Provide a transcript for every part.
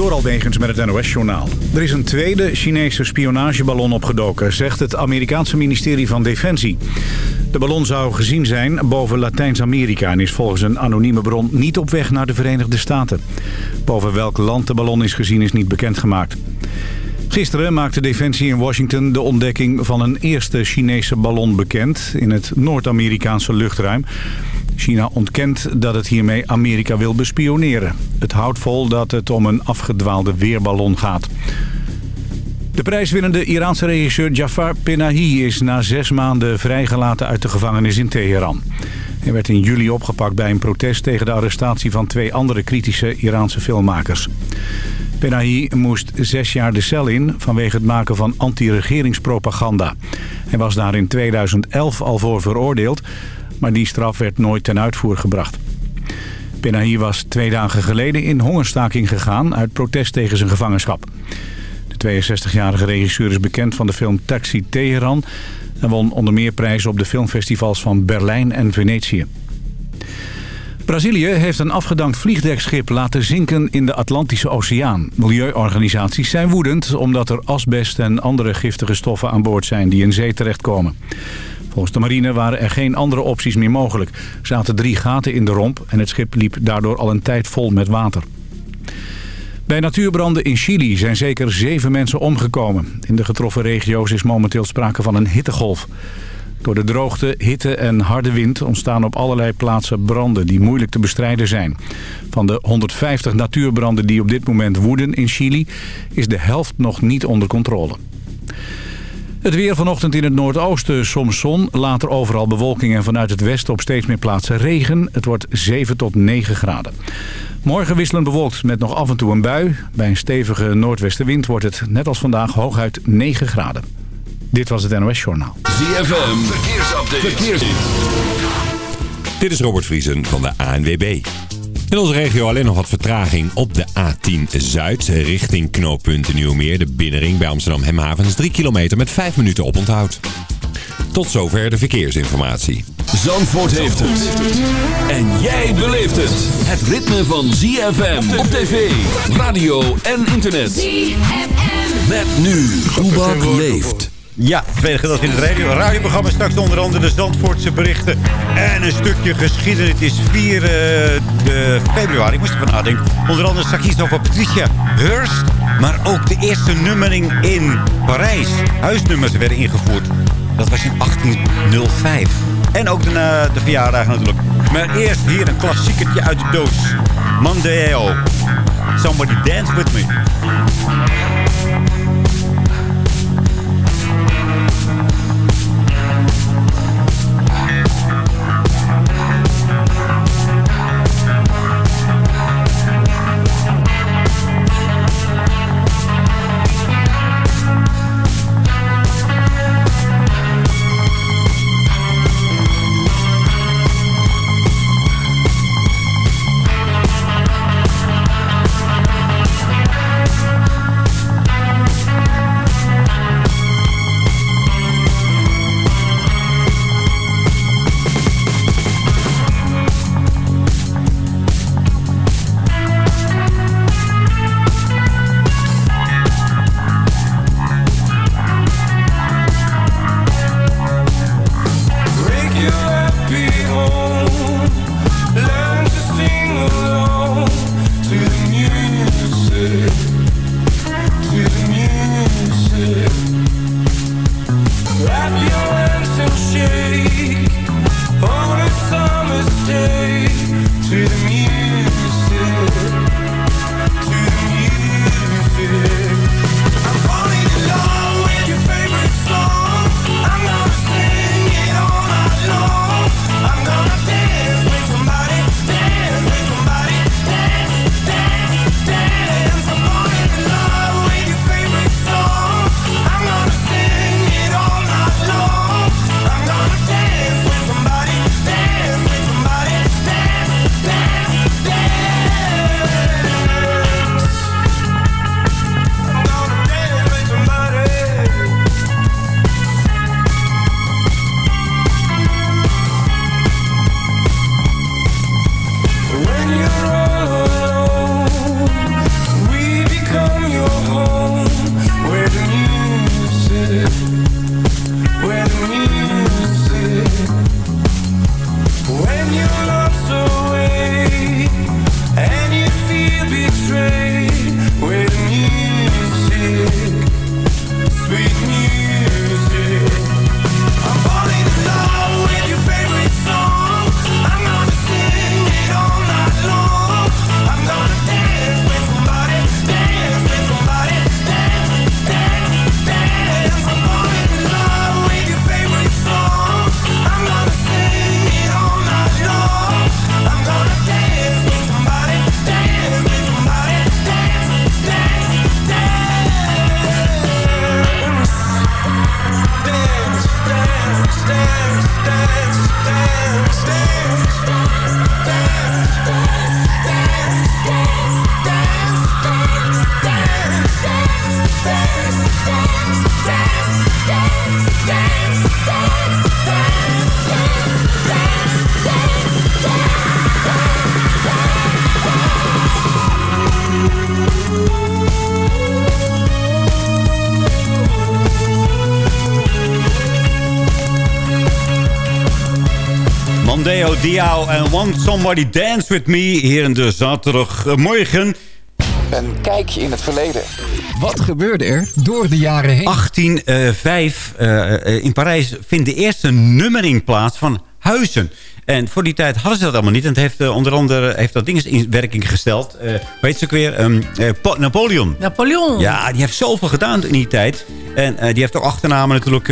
Door Alwegens met het NOS-journaal. Er is een tweede Chinese spionageballon opgedoken, zegt het Amerikaanse ministerie van Defensie. De ballon zou gezien zijn boven Latijns-Amerika en is volgens een anonieme bron niet op weg naar de Verenigde Staten. Boven welk land de ballon is gezien is niet bekendgemaakt. Gisteren maakte Defensie in Washington de ontdekking van een eerste Chinese ballon bekend in het Noord-Amerikaanse luchtruim. China ontkent dat het hiermee Amerika wil bespioneren. Het houdt vol dat het om een afgedwaalde weerballon gaat. De prijswinnende Iraanse regisseur Jafar Penahi is na zes maanden vrijgelaten uit de gevangenis in Teheran. Hij werd in juli opgepakt bij een protest tegen de arrestatie van twee andere kritische Iraanse filmmakers. Penahi moest zes jaar de cel in vanwege het maken van anti-regeringspropaganda. Hij was daar in 2011 al voor veroordeeld, maar die straf werd nooit ten uitvoer gebracht. Penahi was twee dagen geleden in hongerstaking gegaan uit protest tegen zijn gevangenschap. De 62-jarige regisseur is bekend van de film Taxi Teheran... en won onder meer prijzen op de filmfestivals van Berlijn en Venetië. Brazilië heeft een afgedankt vliegdekschip laten zinken in de Atlantische Oceaan. Milieuorganisaties zijn woedend omdat er asbest en andere giftige stoffen aan boord zijn die in zee terechtkomen. Volgens de marine waren er geen andere opties meer mogelijk. Er zaten drie gaten in de romp en het schip liep daardoor al een tijd vol met water. Bij natuurbranden in Chili zijn zeker zeven mensen omgekomen. In de getroffen regio's is momenteel sprake van een hittegolf. Door de droogte, hitte en harde wind ontstaan op allerlei plaatsen branden die moeilijk te bestrijden zijn. Van de 150 natuurbranden die op dit moment woeden in Chili is de helft nog niet onder controle. Het weer vanochtend in het noordoosten soms zon, later overal bewolking en vanuit het westen op steeds meer plaatsen regen. Het wordt 7 tot 9 graden. Morgen wisselend bewolkt met nog af en toe een bui. Bij een stevige noordwestenwind wordt het net als vandaag hooguit 9 graden. Dit was het NOS Journaal. ZFM, verkeersupdate. verkeersupdate. Dit is Robert Vriesen van de ANWB. In onze regio alleen nog wat vertraging op de A10 Zuid richting knooppunt Nieuwmeer. De binnenring bij Amsterdam Hemhavens 3 kilometer met 5 minuten op onthoud. Tot zover de verkeersinformatie. Zandvoort heeft het. En jij beleeft het. Het ritme van ZFM op tv, radio en internet. ZFM. Met nu. Toebak leeft. Ja, tweede gedeelte in het radio. radioprogramma. Straks onder andere de Zandvoortse berichten. En een stukje geschiedenis. Het is 4 uh, de februari. Ik moest ervan nadenken. Onder andere straks iets over Patricia Hearst. Maar ook de eerste nummering in Parijs. Huisnummers werden ingevoerd. Dat was in 1805. En ook de, de verjaardag natuurlijk. Maar eerst hier een klassiekertje uit de doos. Mandeo. Somebody dance with me. Diao en Want Somebody Dance With Me hier in de zaterdagmorgen. Een kijkje in het verleden. Wat gebeurde er door de jaren heen? 1805 uh, uh, in Parijs vindt de eerste nummering plaats van huizen. En voor die tijd hadden ze dat allemaal niet. En het heeft uh, onder andere heeft dat ding in werking gesteld. Uh, weet ze ook weer? Um, uh, Napoleon. Napoleon. Ja, die heeft zoveel gedaan in die tijd. En die heeft ook achternamen natuurlijk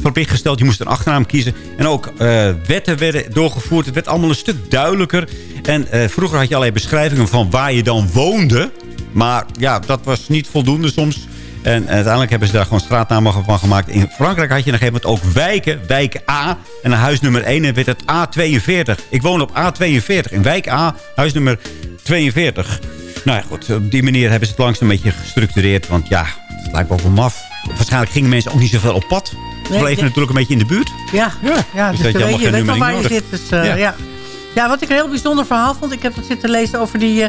verplicht gesteld. Je moest een achternaam kiezen. En ook uh, wetten werden doorgevoerd. Het werd allemaal een stuk duidelijker. En uh, vroeger had je allerlei beschrijvingen van waar je dan woonde. Maar ja, dat was niet voldoende soms. En uiteindelijk hebben ze daar gewoon straatnamen van gemaakt. In Frankrijk had je op een gegeven moment ook wijken. Wijk A. En een huis nummer 1 en werd het A42. Ik woon op A42. In wijk A, huis nummer 42. Nou ja, goed. Op die manier hebben ze het langzaam een beetje gestructureerd. Want ja, het lijkt wel maf. Waarschijnlijk gingen mensen ook niet zoveel op pad. We bleven natuurlijk een beetje in de buurt. Ja, ja, ja dus, dus je, weet, je weet al waar je zit. Dus, uh, ja. ja. Ja. wat ik een heel bijzonder verhaal vond... ik heb het zitten lezen over die uh,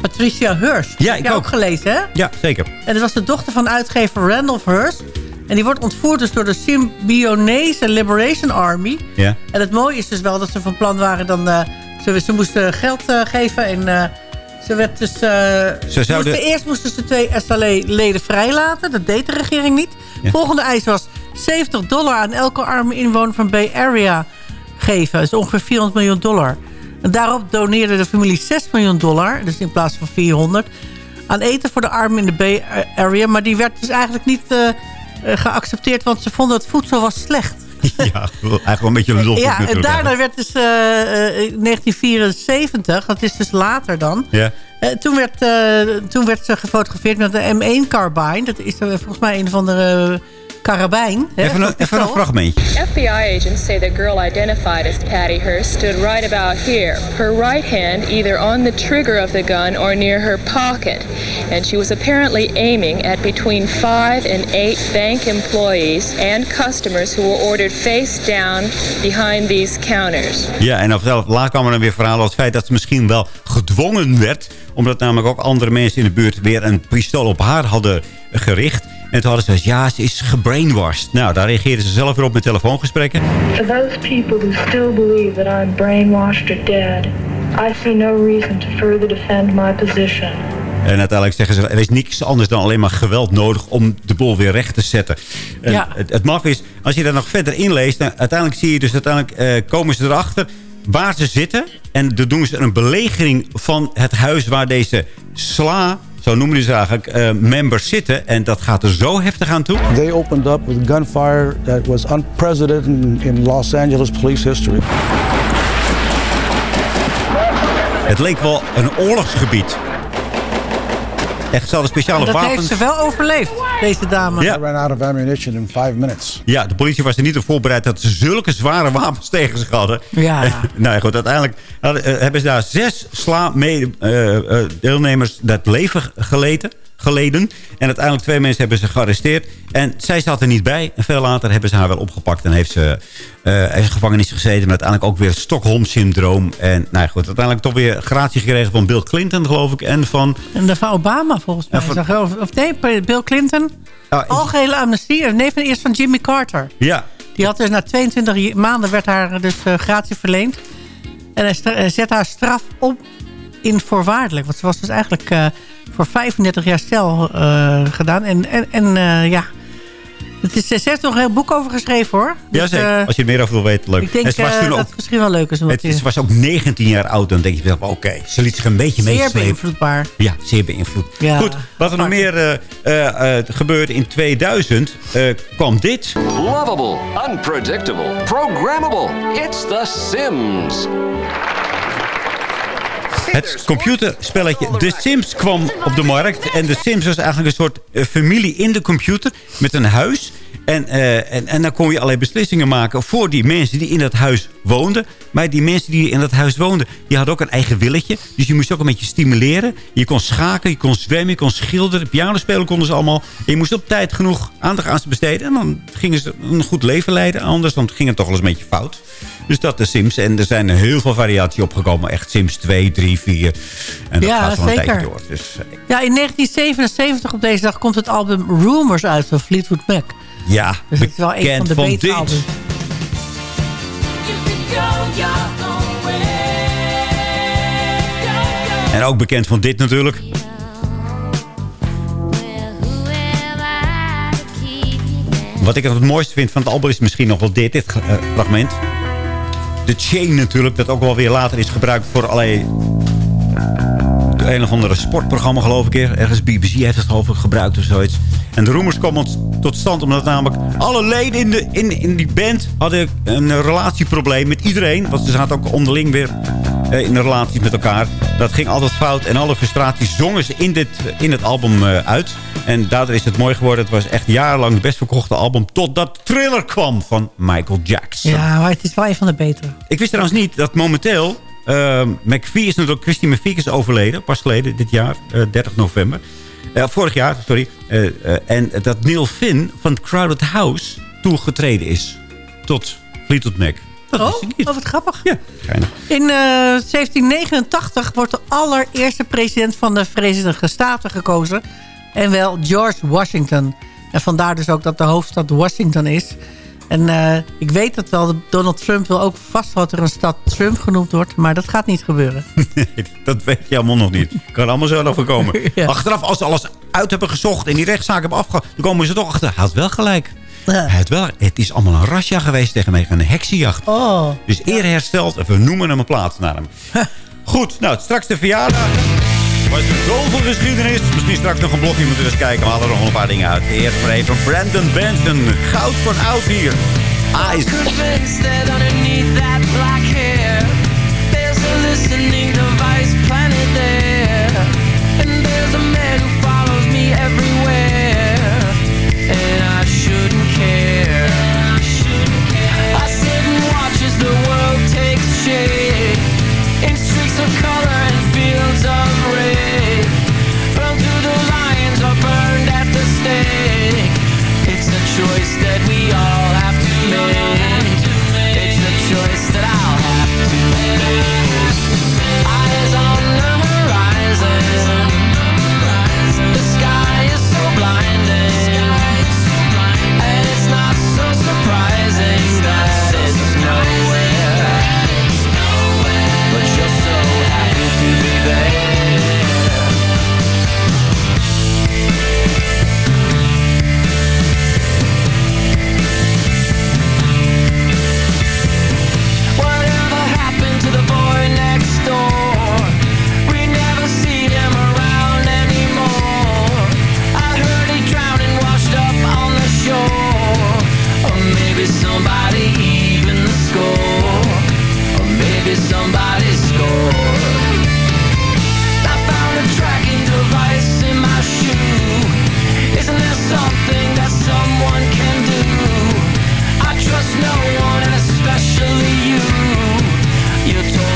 Patricia Hearst. Ja, ik heb ook. ook gelezen, hè? Ja, zeker. En dat was de dochter van uitgever Randolph Hearst. En die wordt ontvoerd dus door de Symbionese Liberation Army. Ja. En het mooie is dus wel dat ze van plan waren... dan uh, ze, ze moesten geld geven en... Ze werd dus, ze zouden... moesten, eerst moesten ze twee SLE-leden vrijlaten. Dat deed de regering niet. Ja. Volgende eis was 70 dollar aan elke arme inwoner van Bay Area geven. Dat is ongeveer 400 miljoen dollar. En daarop doneerde de familie 6 miljoen dollar, dus in plaats van 400... aan eten voor de armen in de Bay Area. Maar die werd dus eigenlijk niet uh, geaccepteerd, want ze vonden het voedsel was slecht. Ja, eigenlijk wel een beetje een Ja, en daarna werd dus uh, uh, 1974, dat is dus later dan... Ja. Uh, toen, werd, toen werd ze gefotografeerd met de M1 Carbine. Dat is volgens mij een van de karabijn. Even, een, even een fragmentje. FBI agents say the girl identified as Patty Hearst stood right about here. Her right hand either on the trigger of the gun or near her pocket. And she was apparently aiming at between five and eight bank employees and customers who were ordered face down behind these counters. Ja, en zelf laat kwam er dan weer verhalen als het feit dat ze misschien wel gedwongen werd. Omdat namelijk ook andere mensen in de buurt weer een pistool op haar hadden gericht. En toen hadden ze gezegd, ja, ze is gebrainwashed. Nou, daar reageerden ze zelf weer op met telefoongesprekken. For those people who still believe that I'm brainwashed or dead, I see no reason to further defend my position. En uiteindelijk zeggen ze, er is niks anders dan alleen maar geweld nodig om de boel weer recht te zetten. En ja. Het, het maf is, als je daar nog verder inleest, dan, uiteindelijk zie je dus uiteindelijk uh, komen ze erachter waar ze zitten. En dan doen ze een belegering van het huis waar deze sla zo noemen ze eigenlijk, uh, members zitten. En dat gaat er zo heftig aan toe. They opened up with gunfire that was unprecedented in, in Los Angeles police history. Het leek wel een oorlogsgebied. Echt, speciale dat wapens. heeft ze wel overleefd, deze dame. Ja. I ran out of ammunition in five minutes. Ja, de politie was er niet op voorbereid dat ze zulke zware wapens tegen zich hadden. Ja. nou ja, goed, uiteindelijk hadden, uh, hebben ze daar zes sla-deelnemers uh, uh, dat leven geleden geleden. En uiteindelijk twee mensen hebben ze gearresteerd. En zij zat er niet bij. En veel later hebben ze haar wel opgepakt. En heeft ze uh, heeft gevangenis gezeten. Maar uiteindelijk ook weer het Stockholm-syndroom. En nou ja, goed, uiteindelijk toch weer gratie gekregen van Bill Clinton, geloof ik. En van... En de van Obama, volgens mij. Van, of, of nee, Bill Clinton. Ah, Algehele amnestie. Nee, van eerst van Jimmy Carter. Ja. Die had dus na 22 maanden werd haar dus uh, gratie verleend. En hij zet haar straf op onvoorwaardelijk. Want ze was dus eigenlijk voor 35 jaar stel gedaan. En, en, en ja... Het is, ze heeft nog een heel boek over geschreven hoor. ja, dus, zeker. Uh, Als je er meer over wil weten, leuk. Ik denk was uh, dat het misschien wel leuk is. Het is, was ook 19 jaar oud. Dan denk je, oké, ze liet zich een beetje meeslepen. Zeer beïnvloedbaar. Ja, zeer beïnvloed. Ja. Goed, wat er nog meer uh, gebeurde in 2000, kwam dit. Lovable, unpredictable, programmable. It's The Sims. Het computerspelletje The Sims kwam op de markt. En The Sims was eigenlijk een soort eh, familie in de computer. Met een huis. En, uh, en, en dan kon je allerlei beslissingen maken voor die mensen die in dat huis woonden. Maar die mensen die in dat huis woonden, die hadden ook een eigen willetje. Dus je moest ook een beetje stimuleren. Je kon schaken, je kon zwemmen, je kon schilderen. Piano spelen konden ze allemaal. En je moest op tijd genoeg aandacht aan ze besteden. En dan gingen ze een goed leven leiden. Anders dan ging het toch wel eens een beetje fout. Dus dat de Sims. En er zijn heel veel variaties opgekomen. Echt Sims 2, 3, 4. En dat ja, gaat zeker. een tijdje door. Dus, eh, ja, in 1977 op deze dag komt het album Rumors uit van Fleetwood Mac. Ja, dus het is wel een van de van betere albums. En ook bekend van dit natuurlijk. Wat ik het mooiste vind van het album is misschien nog wel dit, dit uh, fragment. De Chain natuurlijk, dat ook wel weer later is gebruikt voor allerlei... Een of andere sportprogramma geloof ik. Ergens BBC heeft het geloof ik gebruikt of zoiets. En de rumors komen tot stand omdat namelijk alle leden in, de, in, in die band hadden een relatieprobleem met iedereen. Want ze zaten ook onderling weer eh, in een relatie met elkaar. Dat ging altijd fout en alle frustraties zongen ze in, dit, in het album eh, uit. En daardoor is het mooi geworden. Het was echt jarenlang het best verkochte album. Totdat Thriller kwam van Michael Jackson. Ja, maar het is wel een van de betere. Ik wist trouwens niet dat momenteel... Uh, McVie is natuurlijk... Christine McVie is overleden. Pas geleden, dit jaar. 30 november. Uh, vorig jaar, sorry. Uh, en dat Neil Finn van Crowded House toegetreden is. Tot Fleetwood Mac. Dat oh, oh, wat grappig. Ja, geinig. In 1789 wordt de allereerste president van de Verenigde Staten gekozen. En wel George Washington. En vandaar dus ook dat de hoofdstad Washington is. En uh, ik weet dat wel, Donald Trump wil ook vast dat er een stad Trump genoemd wordt. Maar dat gaat niet gebeuren. Nee, dat weet je allemaal nog niet. Kan allemaal zo overkomen. ja. Achteraf, als ze alles uit hebben gezocht en die rechtszaak hebben afgehad... dan komen ze toch achter. Hij had wel gelijk. Ja. Had wel, het is allemaal een rasja geweest tegen mij. Een heksenjacht. Oh. Dus eer hersteld. En we noemen hem een plaats naar hem. Goed, nou, straks de verjaardag. Er zoveel geschiedenis. Misschien straks nog een blogje moeten we eens kijken. We er nog een paar dingen uit. Eerst maar even Brandon Benson. Goud van oud hier.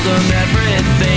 Them everything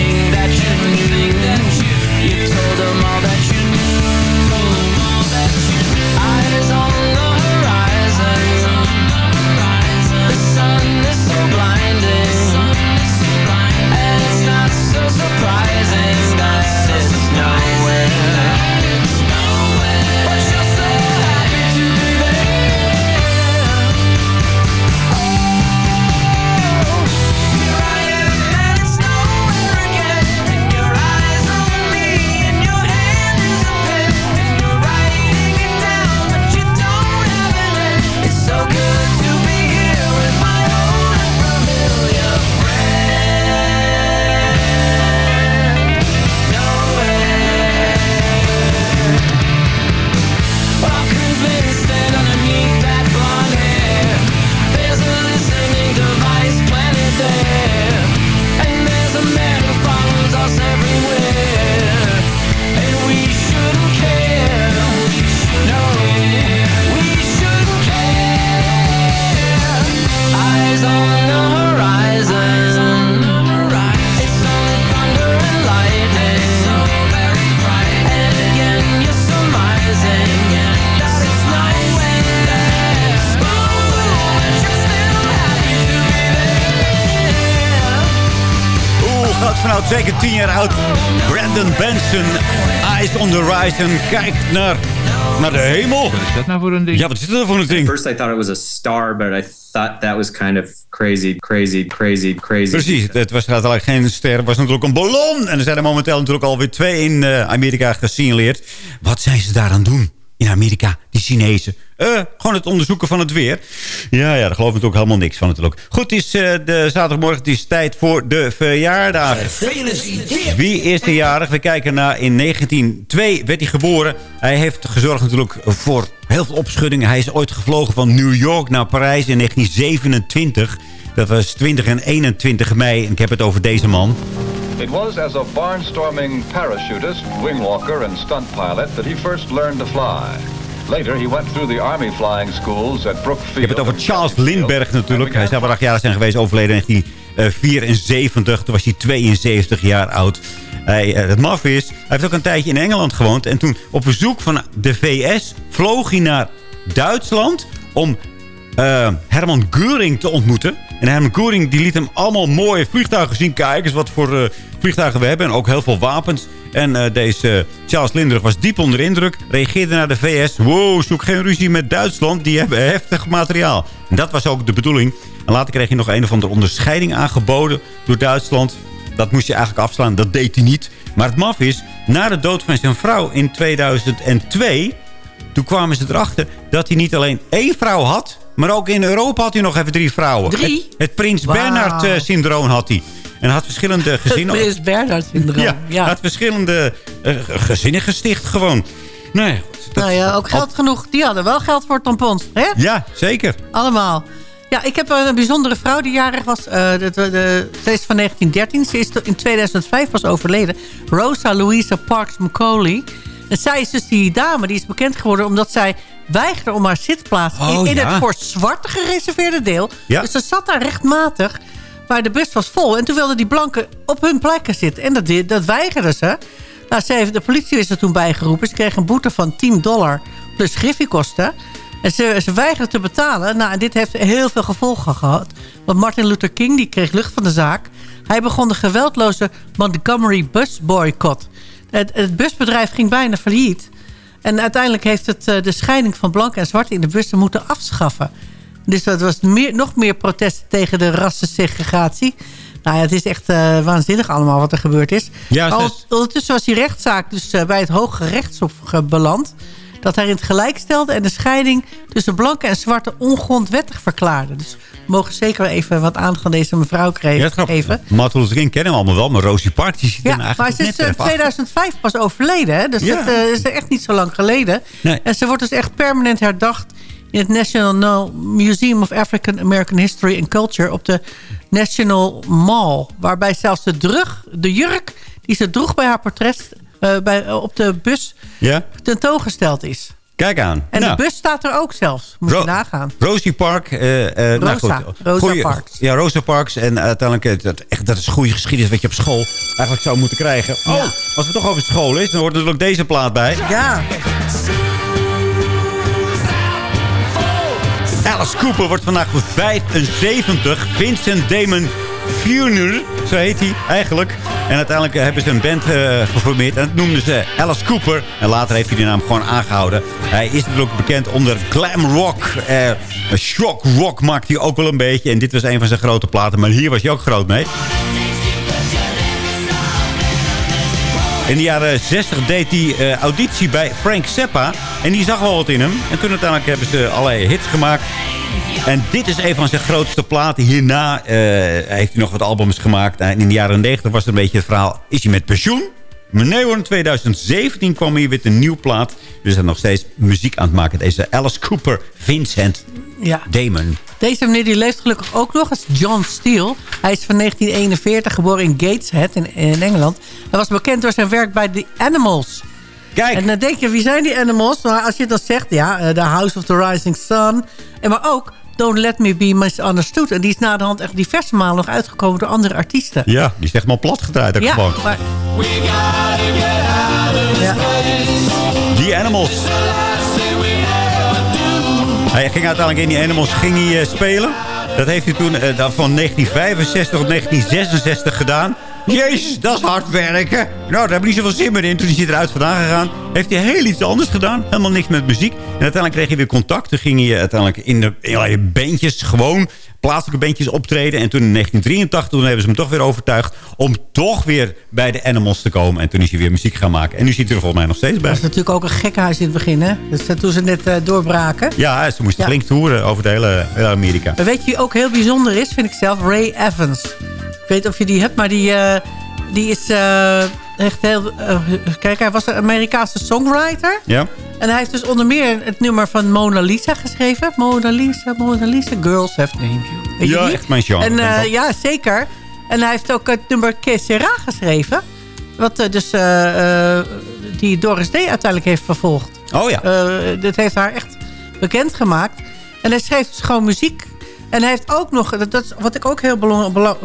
Kijk naar, naar de hemel. Wat is dat nou voor een ding? Ja, wat is dat nou voor een ding? First I thought it was a star, but I thought that was kind of crazy, crazy, crazy, crazy. Precies, het was eigenlijk geen ster, het was natuurlijk een ballon. En er zijn er momenteel natuurlijk alweer twee in uh, Amerika gesignaleerd. Wat zijn ze daaraan doen? In Amerika, die Chinezen. Uh, gewoon het onderzoeken van het weer. Ja, ja, daar geloof ik natuurlijk helemaal niks van natuurlijk. Goed, het is uh, de zaterdagmorgen, het is tijd voor de verjaardag. Wie is de jarig? We kijken naar in 1902 werd hij geboren. Hij heeft gezorgd natuurlijk voor heel veel opschuddingen. Hij is ooit gevlogen van New York naar Parijs in 1927. Dat was 20 en 21 mei. En ik heb het over deze man. It was as a barnstorming parachutist, wingwalker and stunt pilot that he first learned to fly. Later he went through the army flying schools at Brookfield. Ik heb het over Charles Lindbergh natuurlijk. Hij zou wel acht jaar zijn geweest, overleden in 1974. Toen was hij 72 jaar oud. Hij, het maf is, hij heeft ook een tijdje in Engeland gewoond. En toen op verzoek van de VS vloog hij naar Duitsland om uh, Herman Göring te ontmoeten. En Herman Göring die liet hem allemaal mooie vliegtuigen zien. Kijk eens wat voor uh, vliegtuigen we hebben. En ook heel veel wapens. En uh, deze Charles Lindbergh was diep onder indruk. Reageerde naar de VS. Wow, zoek geen ruzie met Duitsland. Die hebben heftig materiaal. En dat was ook de bedoeling. En later kreeg hij nog een of andere onderscheiding aangeboden door Duitsland. Dat moest je eigenlijk afslaan. Dat deed hij niet. Maar het maf is, na de dood van zijn vrouw in 2002... Toen kwamen ze erachter dat hij niet alleen één vrouw had... Maar ook in Europa had hij nog even drie vrouwen. Drie? Het, het Prins wow. Bernhard-syndroom had hij. En had verschillende gezinnen... Het Prins Bernhard-syndroom, ja. ja. had verschillende uh, gezinnen gesticht gewoon. Nee, dat, nou ja, ook geld genoeg. Die hadden wel geld voor tampons, hè? Ja, zeker. Allemaal. Ja, ik heb een bijzondere vrouw die jarig was. Uh, de, de, de, ze is van 1913. Ze is in 2005 pas overleden. Rosa Louisa Parks Macaulay. En zij is dus die dame, die is bekend geworden... omdat zij weigerde om haar zitplaats oh, in, in ja. het voor zwarte gereserveerde deel. Ja. Dus ze zat daar rechtmatig, maar de bus was vol. En toen wilden die blanken op hun plekken zitten. En dat, dat weigerden ze. Nou, ze heeft, de politie is er toen bijgeroepen. Ze kregen een boete van 10 dollar plus griffiekosten. En ze, ze weigerden te betalen. Nou, en dit heeft heel veel gevolgen gehad. Want Martin Luther King die kreeg lucht van de zaak. Hij begon de geweldloze Montgomery Bus Boycott. Het, het busbedrijf ging bijna failliet. En uiteindelijk heeft het uh, de scheiding van blanke en zwarte in de bussen moeten afschaffen. Dus dat was meer, nog meer protest tegen de rassensegregatie. Nou ja, het is echt uh, waanzinnig allemaal wat er gebeurd is. Ja, Al, ondertussen was die rechtszaak dus uh, bij het Hoge Rechtshof beland. Dat hij in het gelijk stelde en de scheiding tussen blanke en zwarte ongrondwettig verklaarde. Dus mogen zeker even wat aandacht aan deze mevrouw geven. Ja, Martin Luther King kennen we allemaal wel, maar Rosie Parks die zit ja, eigenlijk maar ze is in 2005 pas overleden. Hè? Dus ja. dat uh, is echt niet zo lang geleden. Nee. En ze wordt dus echt permanent herdacht in het National Museum of African American History and Culture op de National Mall. Waarbij zelfs de, drug, de jurk die ze droeg bij haar portret uh, bij, op de bus ja? tentoongesteld is. Kijk aan. En nou. de bus staat er ook zelfs. Moet Ro je nagaan. Rosie Park. Uh, uh, Rosa. Nou goed, Rosa goeie, Parks. Ja, Rosa Parks. En uiteindelijk, dat, echt, dat is goede geschiedenis wat je op school eigenlijk zou moeten krijgen. Oh, ja. als het toch over school is, dan hoort er ook deze plaat bij. Ja. Alice Cooper wordt vandaag 75. Vincent Damon Funer, zo heet hij eigenlijk. En uiteindelijk hebben ze een band uh, geformeerd. En dat noemden ze Alice Cooper. En later heeft hij die naam gewoon aangehouden. Hij is natuurlijk bekend onder glam rock. Uh, shock rock maakt hij ook wel een beetje. En dit was een van zijn grote platen. Maar hier was hij ook groot mee. In de jaren 60 deed hij uh, auditie bij Frank Zappa. En die zag wel wat in hem. En toen uiteindelijk hebben ze allerlei hits gemaakt. En dit is een van zijn grootste platen. Hierna uh, heeft hij nog wat albums gemaakt. En in de jaren 90 was het een beetje het verhaal... is hij met pensioen? Maar nee hoor, in 2017 kwam hij weer een nieuw plaat. Dus hij nog steeds muziek aan het maken. Deze Alice Cooper, Vincent ja. Damon. Deze meneer die leeft gelukkig ook nog als John Steele. Hij is van 1941 geboren in Gateshead in, in Engeland. Hij was bekend door zijn werk bij The Animals. Kijk. En dan denk je, wie zijn die Animals? Maar als je dat zegt, ja, uh, The House of the Rising Sun. En maar ook Don't Let Me Be Misunderstood. En die is na de hand echt diverse malen nog uitgekomen door andere artiesten. Ja, die is echt maar plat gedraaid. Ja, gewoon. maar... Ja. Die Animals. Hij ging uiteindelijk in die Animals ging hij, uh, spelen. Dat heeft hij toen uh, van 1965 tot 1966 gedaan. Jezus, dat is hard werken. Nou, daar heb ik niet zoveel zin meer in. Toen is hij eruit vandaan gegaan. Heeft hij heel iets anders gedaan. Helemaal niks met muziek. En uiteindelijk kreeg hij weer contact. Toen ging hij uiteindelijk in de in bandjes gewoon plaatselijke bandjes optreden. En toen in 1983 toen hebben ze hem toch weer overtuigd... om toch weer bij de Animals te komen. En toen is hij weer muziek gaan maken. En nu zit hij er volgens mij nog steeds bij. Dat was natuurlijk ook een gekkenhuis in het begin, hè? Dus, toen ze net uh, doorbraken. Ja, ze moesten flink toeren over de hele, hele Amerika. Maar weet je wie ook heel bijzonder is, vind ik zelf? Ray Evans. Ik weet of je die hebt, maar die, uh, die is echt heel... kijk, hij was een Amerikaanse songwriter. Ja. En hij heeft dus onder meer het nummer van Mona Lisa geschreven. Mona Lisa, Mona Lisa, Girls Have Named You. Weet ja, echt mijn genre. En, uh, ja, zeker. En hij heeft ook het nummer Que Sera geschreven. Wat dus die Doris Day uiteindelijk heeft vervolgd. Oh ja. dit heeft haar echt bekend gemaakt. En hij schreef dus gewoon muziek. En hij heeft ook nog, dat is wat ik ook heel belangrijk...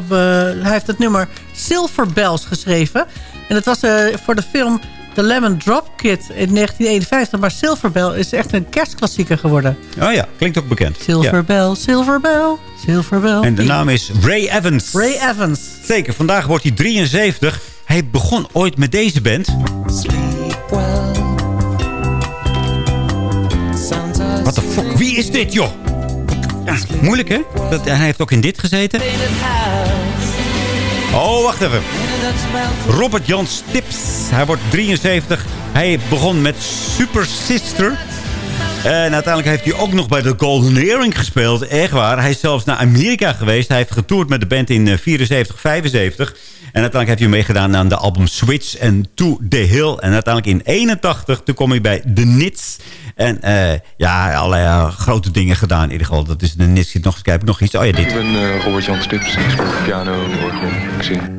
hij heeft het nummer Silver Bells geschreven. En dat was voor de film The Lemon Drop Kit in 1951. Maar Silverbell is echt een kerstklassieker geworden. Oh ja, klinkt ook bekend. Silverbell, ja. Silverbell, Silverbell. En de naam is Ray Evans. Ray Evans. Zeker, vandaag wordt hij 73. Hij begon ooit met deze band. Wat de fuck, wie is dit joh? Moeilijk hè? Dat, hij heeft ook in dit gezeten. Oh, wacht even. Robert Jan Stips. Hij wordt 73. Hij begon met Super Sister. En uiteindelijk heeft hij ook nog bij de Golden Earring gespeeld. Echt waar. Hij is zelfs naar Amerika geweest. Hij heeft getoerd met de band in 74, 75. En uiteindelijk heeft hij meegedaan aan de album Switch en To The Hill. En uiteindelijk in 81, toen kom hij bij The Nits. En uh, ja, allerlei uh, grote dingen gedaan. In ieder geval, dat is de Nits. Zit nog eens kijken, nog iets. Oh ja, dit. Ik ben uh, Robert Jan Stips. Ik speel piano, orgel, ik zing.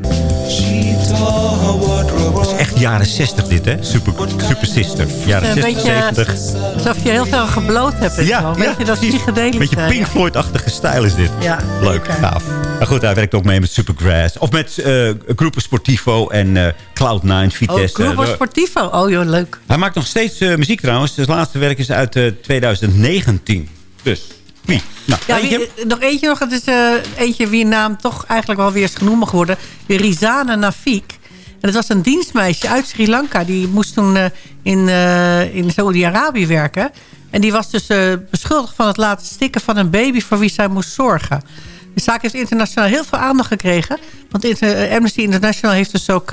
Het is echt jaren 60 dit, hè? Super, super Sister. Jaren 60, 70. Alsof je heel veel gebloot hebt. Ja, ja, Weet je, dat psychedelisch. Beetje Pink Floyd-achtige stijl is dit. Ja, Leuk, gaaf. Maar goed, hij werkt ook mee met Supergrass. Of met uh, Grupo Sportivo en uh, Cloud9, Vitesse. Oh, Grupo Sportivo. Oh joh, leuk. Hij maakt nog steeds uh, muziek trouwens. Zijn laatste werk is uit 2019. Dus... Nou, ja, wie, nog eentje nog. Het is uh, eentje wie naam toch eigenlijk wel weer is genoemd geworden. Rizana Nafik. En dat was een dienstmeisje uit Sri Lanka. Die moest toen uh, in, uh, in Saudi-Arabië werken. En die was dus beschuldigd van het laten stikken van een baby... voor wie zij moest zorgen. De zaak heeft internationaal heel veel aandacht gekregen. Want Amnesty International heeft dus ook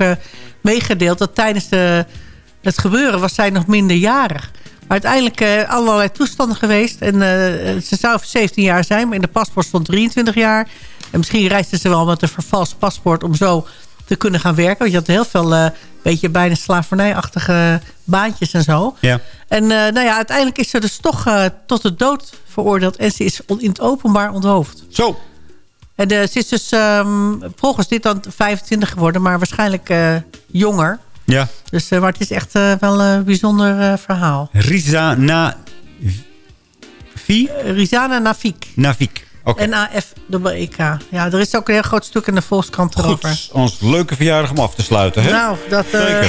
meegedeeld... dat tijdens de, het gebeuren was zij nog minderjarig uiteindelijk uh, allerlei toestanden geweest. En uh, ze zou 17 jaar zijn, maar in de paspoort stond 23 jaar. En misschien reisde ze wel met een vervalst paspoort om zo te kunnen gaan werken. Want je had heel veel, uh, beetje bijna slavernijachtige baantjes en zo. Ja. En nou ja, uiteindelijk is ze dus toch tot de dood veroordeeld. En ze is in het openbaar onthoofd. Zo. En ze is dus um, volgens dit dan 25 geworden, maar waarschijnlijk jonger. Ja. Dus, uh, maar het is echt uh, wel een bijzonder uh, verhaal. Rizana... Vie? Rizana Nafik. Nafik. Okay. N-A-F-E-K. Ja, er is ook een heel groot stuk in de Volkskrant erover. Goed, ons leuke verjaardag om af te sluiten, hè? Nou, dat... Zeker.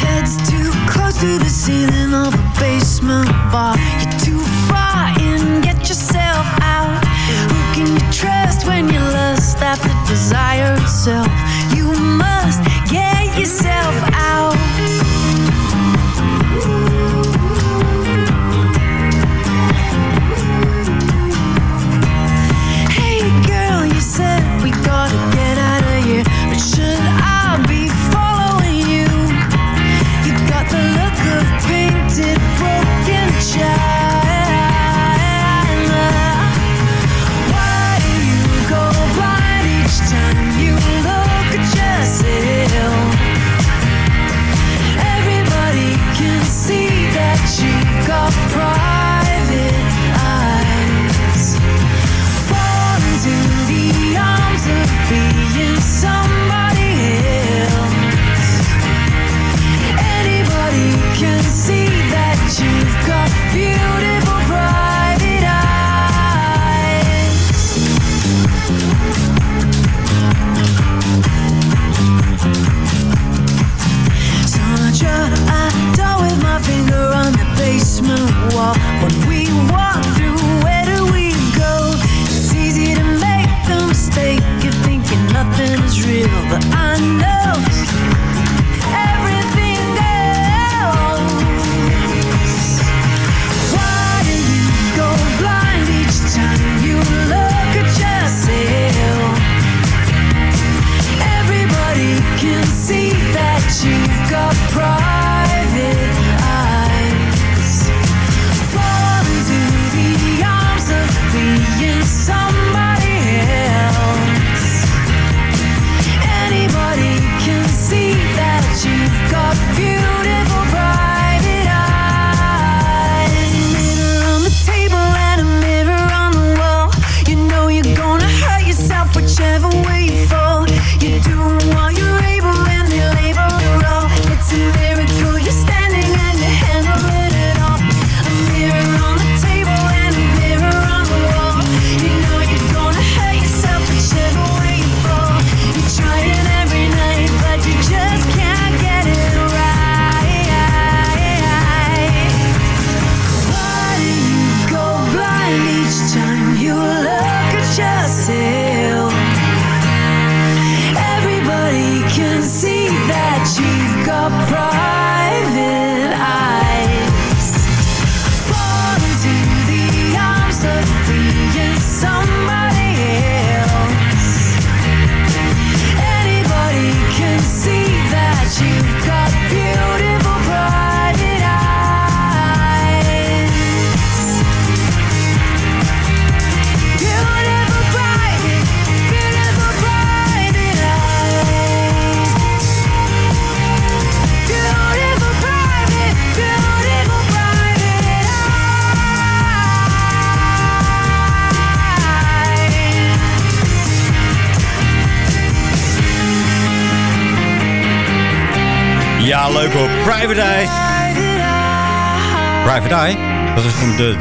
trust when you lust after desire itself. You must get yourself out. basement wall. When we walk through where do we go? It's easy to make the mistake of thinking nothing is real but i know Ja, leuk hoor. Private Eyes. Private Eye? Dat is van de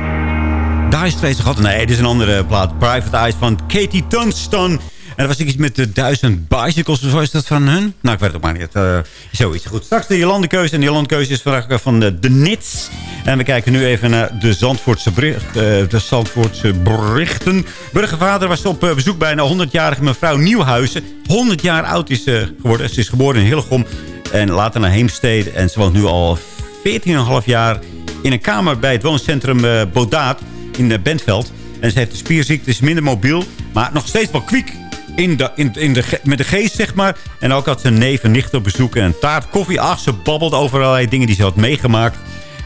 Dire Straits gehad. Nee, dit is een andere plaat. Private Eyes van Katie Tunstone. En dat was iets met de duizend bicycles. Zo is dat van hun? Nou, ik weet het ook maar niet. Uh, zoiets. Goed, straks de Jolandekeuze. En de Jolandekeuze is vandaag van de, de Nits. En we kijken nu even naar de Zandvoortse, bericht, de Zandvoortse berichten. Burgervader was op bezoek bij een 100-jarige mevrouw Nieuwhuizen. 100 jaar oud is geworden. Ze is geboren in Hillegom. En later naar Heemstede. En ze woont nu al 14,5 jaar in een kamer bij het wooncentrum uh, Bodaat in uh, Bentveld. En ze heeft de spierziekte, is minder mobiel, maar nog steeds wel kwiek in de, in, de, met de geest, zeg maar. En ook had ze een neef en nicht op bezoek en een taart, koffie. Ach, ze babbelt over allerlei dingen die ze had meegemaakt.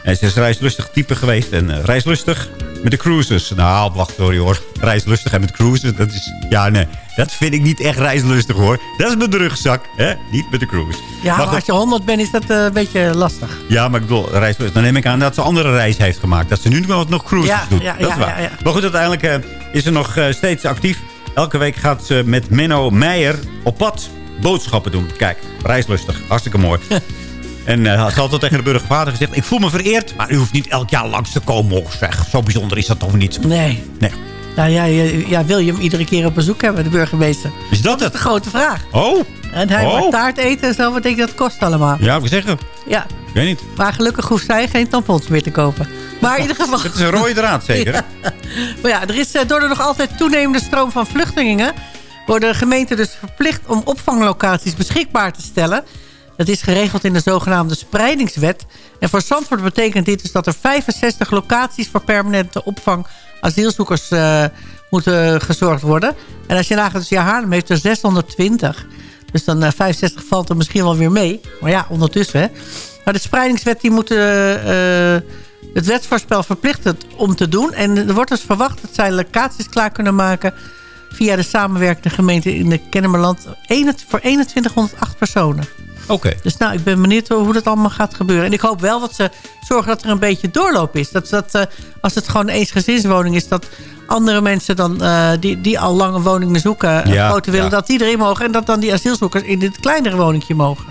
En ze is reislustig type geweest en uh, reislustig met de cruises. Nou, wacht, sorry hoor. Reislustig en met cruises, dat is... Ja, nee, dat vind ik niet echt reislustig hoor. Dat is met de rugzak, hè? Niet met de cruise. Ja, maar, maar als je 100 bent is dat uh, een beetje lastig. Ja, maar ik bedoel, reislustig. Dan neem ik aan dat ze een andere reis heeft gemaakt. Dat ze nu nog, nog cruises ja, doet. Ja, dat ja, is waar. Maar goed, uiteindelijk uh, is ze nog uh, steeds actief. Elke week gaat ze met Menno Meijer op pad boodschappen doen. Kijk, reislustig. Hartstikke mooi. En uh, had al tegen de burgervader gezegd... ik voel me vereerd, maar u hoeft niet elk jaar langs te komen. Zeg, zo bijzonder is dat toch niet? Nee. Nee. Nou ja, ja, wil je hem iedere keer op bezoek hebben, de burgemeester? Is dat, dat het? is de grote vraag. Oh. En hij oh. mag taart eten en zo, wat denk je dat kost allemaal? Ja, wat zeggen? Ja. Ik weet niet. Maar gelukkig hoeft zij geen tampons meer te kopen. Maar in ieder geval... Het is een rode draad, zeker? ja. Maar ja, er is door de nog altijd toenemende stroom van vluchtelingen... worden gemeenten dus verplicht om opvanglocaties beschikbaar te stellen... Dat is geregeld in de zogenaamde spreidingswet. En voor Zandvoort betekent dit dus dat er 65 locaties... voor permanente opvang asielzoekers uh, moeten gezorgd worden. En als je nagaat, dus ja, Haarlem heeft er 620. Dus dan uh, 65 valt er misschien wel weer mee. Maar ja, ondertussen, hè. Maar de spreidingswet die moet uh, het wetsvoorspel verplichten om te doen. En er wordt dus verwacht dat zij locaties klaar kunnen maken... via de samenwerkende gemeente in de Kennemerland... voor 2108 personen. Oké. Okay. Dus nou, ik ben benieuwd hoe dat allemaal gaat gebeuren. En ik hoop wel dat ze zorgen dat er een beetje doorloop is. Dat, dat uh, als het gewoon een eensgezinswoning is... dat andere mensen dan, uh, die, die al lange woningen zoeken... Ja, grote willen, ja. dat die erin mogen... en dat dan die asielzoekers in dit kleinere woningje mogen.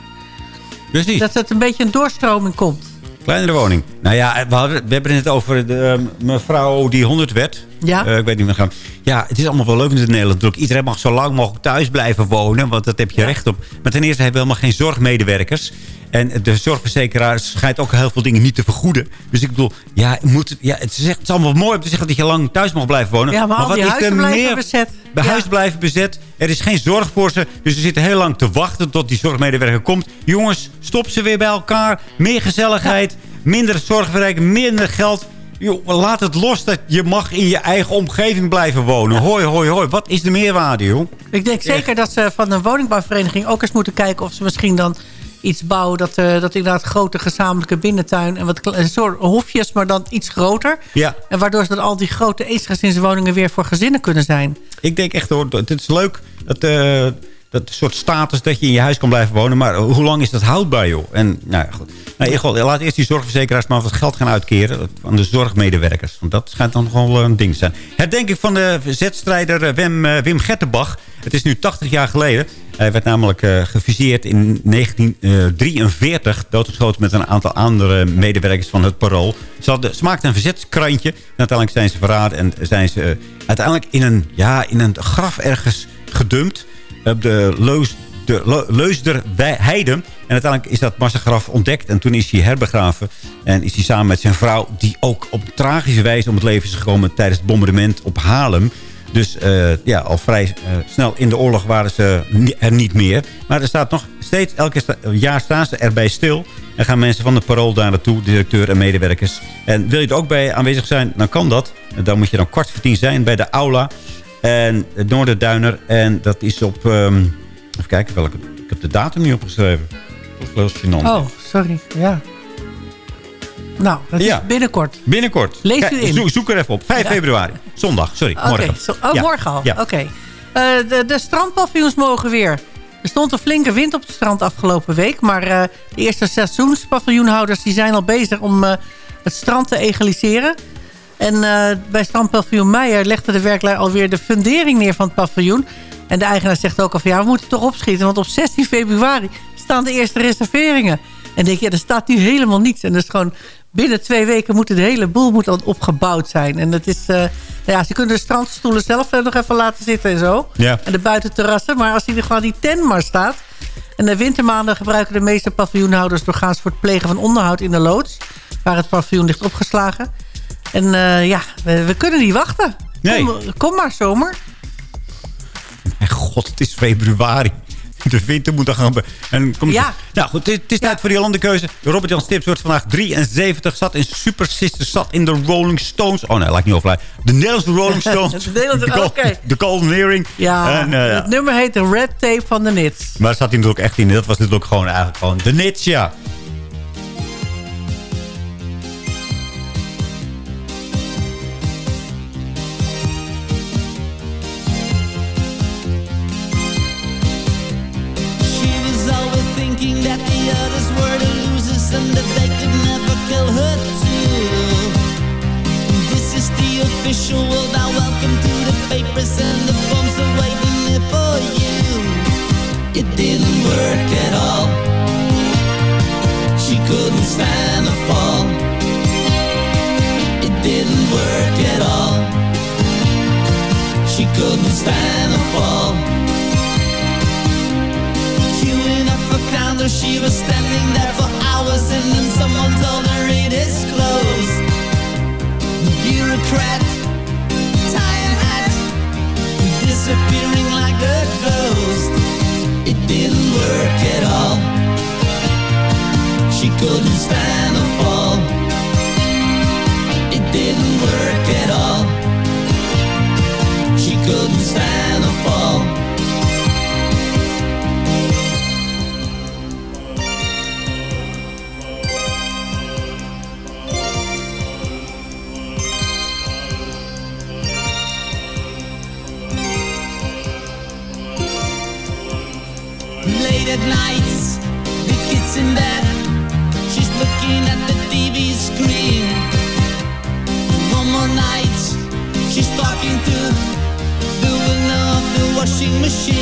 Precies. Dat het een beetje een doorstroming komt. Kleinere woning. Nou ja, we, hadden, we hebben het over de uh, mevrouw die 100 werd. Ja. Uh, ik weet niet meer gaan. Ja, het is allemaal wel leuk in Nederland. Natuurlijk. Iedereen mag zo lang mogelijk thuis blijven wonen. Want dat heb je Ja. recht op. Maar ten eerste hebben we helemaal geen zorgmedewerkers. En de zorgverzekeraar schijnt ook heel veel dingen niet te vergoeden. Dus ik bedoel, ja, moet, ja het, is echt, het is allemaal mooi om te zeggen dat je lang thuis mag blijven wonen. Ja, maar al die wat is huizen er blijven meer? bezet. Bij Ja. huis blijven bezet. Er is geen zorg voor ze. Dus ze zitten heel lang te wachten tot die zorgmedewerker komt. Jongens, stop ze weer bij elkaar. Meer gezelligheid. Minder zorgverrijking. Minder geld. Joh, laat het los dat je mag in je eigen omgeving blijven wonen. Hoi, hoi, hoi. Wat is de meerwaarde, joh? Ik denk zeker dat ze van een woningbouwvereniging ook eens moeten kijken... of ze misschien dan iets bouwen dat, eh, dat inderdaad grote gezamenlijke binnentuin... en wat een soort hofjes, maar dan iets groter. Ja. En waardoor ze dan al die grote eensgezinswoningen weer voor gezinnen kunnen zijn. Ik denk echt hoor, het is leuk dat, eh, dat soort status dat je in je huis kan blijven wonen. Maar hoe lang is dat houdbaar, joh? En nou ja, goed. Nou, laat eerst die zorgverzekeraars maar wat geld gaan uitkeren aan de zorgmedewerkers. Want dat schijnt dan nog wel een ding te zijn. Het denk ik van de verzetstrijder eh, Wim, eh, Wim Gettenbach. Het is nu 80 jaar geleden. Hij werd namelijk eh gefuseerd in 1943. Doodgeschoten met een aantal andere medewerkers van het Parool. Ze, hadden, ze een verzetskrantje. En uiteindelijk zijn ze verraden. En zijn ze eh, uiteindelijk in een, ja, in een graf ergens gedumpt. Op de Leus, de Le- Leusderheide. En uiteindelijk is dat massagraf ontdekt. En toen is hij herbegraven. En is hij samen met zijn vrouw... die ook op tragische wijze om het leven is gekomen... tijdens het bombardement op Haarlem. Dus eh, ja, al vrij eh, snel in de oorlog waren ze er niet meer. Maar er staat nog steeds, elke jaar staan ze erbij stil. En gaan mensen van de parool daar naartoe, directeur en medewerkers. En wil je er ook bij aanwezig zijn, dan kan dat. Dan moet je dan kwart voor tien zijn bij de aula. En Noorderduiner. En dat is op... ehm, even kijken, welke, ik heb de datum niet opgeschreven. Dat is. Oh, sorry. Ja. Nou, dat Ja. is binnenkort. Binnenkort. Lees Kijk, u in. Zoek, zoek er even op. 5 Ja. februari. Zondag, sorry. Morgen. oh, Ja. morgen al. Ja. Oké. Eh, de, de strandpaviljoens mogen weer. Er stond een flinke wind op het strand afgelopen week. Maar eh, de eerste seizoenspaviljoenhouders die zijn al bezig om eh, het strand te egaliseren. En eh, bij strandpaviljoen Meijer legde de werklui alweer de fundering neer van het paviljoen. En de eigenaar zegt ook al van ja, we moeten toch opschieten. Want op 16 februari staan de eerste reserveringen. En denk je, ja, er staat nu helemaal niets. En dus gewoon binnen twee weken moet de hele boel moet dan opgebouwd zijn. En dat is, eh, ja, ze kunnen de strandstoelen zelf nog even laten zitten en zo. Ja. En de buitenterrassen. Maar als die er gewoon die tent maar staat. En de wintermaanden gebruiken de meeste paviljoenhouders doorgaans voor het plegen van onderhoud in de loods. Waar het paviljoen ligt opgeslagen. En eh, ja, we, we kunnen niet wachten. Nee. Kom, kom maar, zomer. Mijn god, het is februari. De winter moet dan gaan... En komt Ja. Nou goed, het, is tijd voor die landenkeuze. Robert Jan Stips wordt vandaag 73. Zat in Super Sisters. Zat in de Rolling Stones. Oh nee, laat ik niet overlijden. De Nederlandse Rolling Stones. De Nederlandse- oké. De Golden Earring. Ja, En, eh, het nummer heet de Red Tape van de Nits. Maar zat hij natuurlijk echt in. Dat was natuurlijk gewoon eigenlijk gewoon de nits, ja.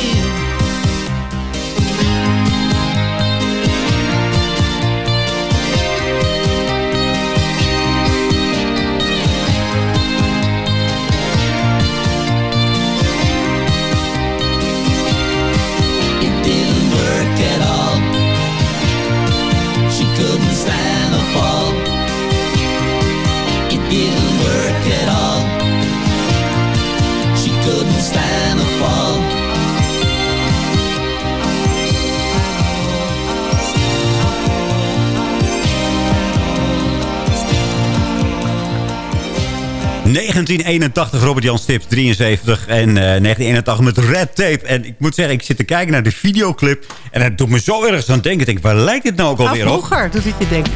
You. 1981, Robert Jan Stips, 73. En eh 1981 met Red Tape. En ik moet zeggen, ik zit te kijken naar de videoclip. En het doet me zo ergens aan denken. Ik denk, waar lijkt dit nou ook alweer op? vroeger doet het je denken.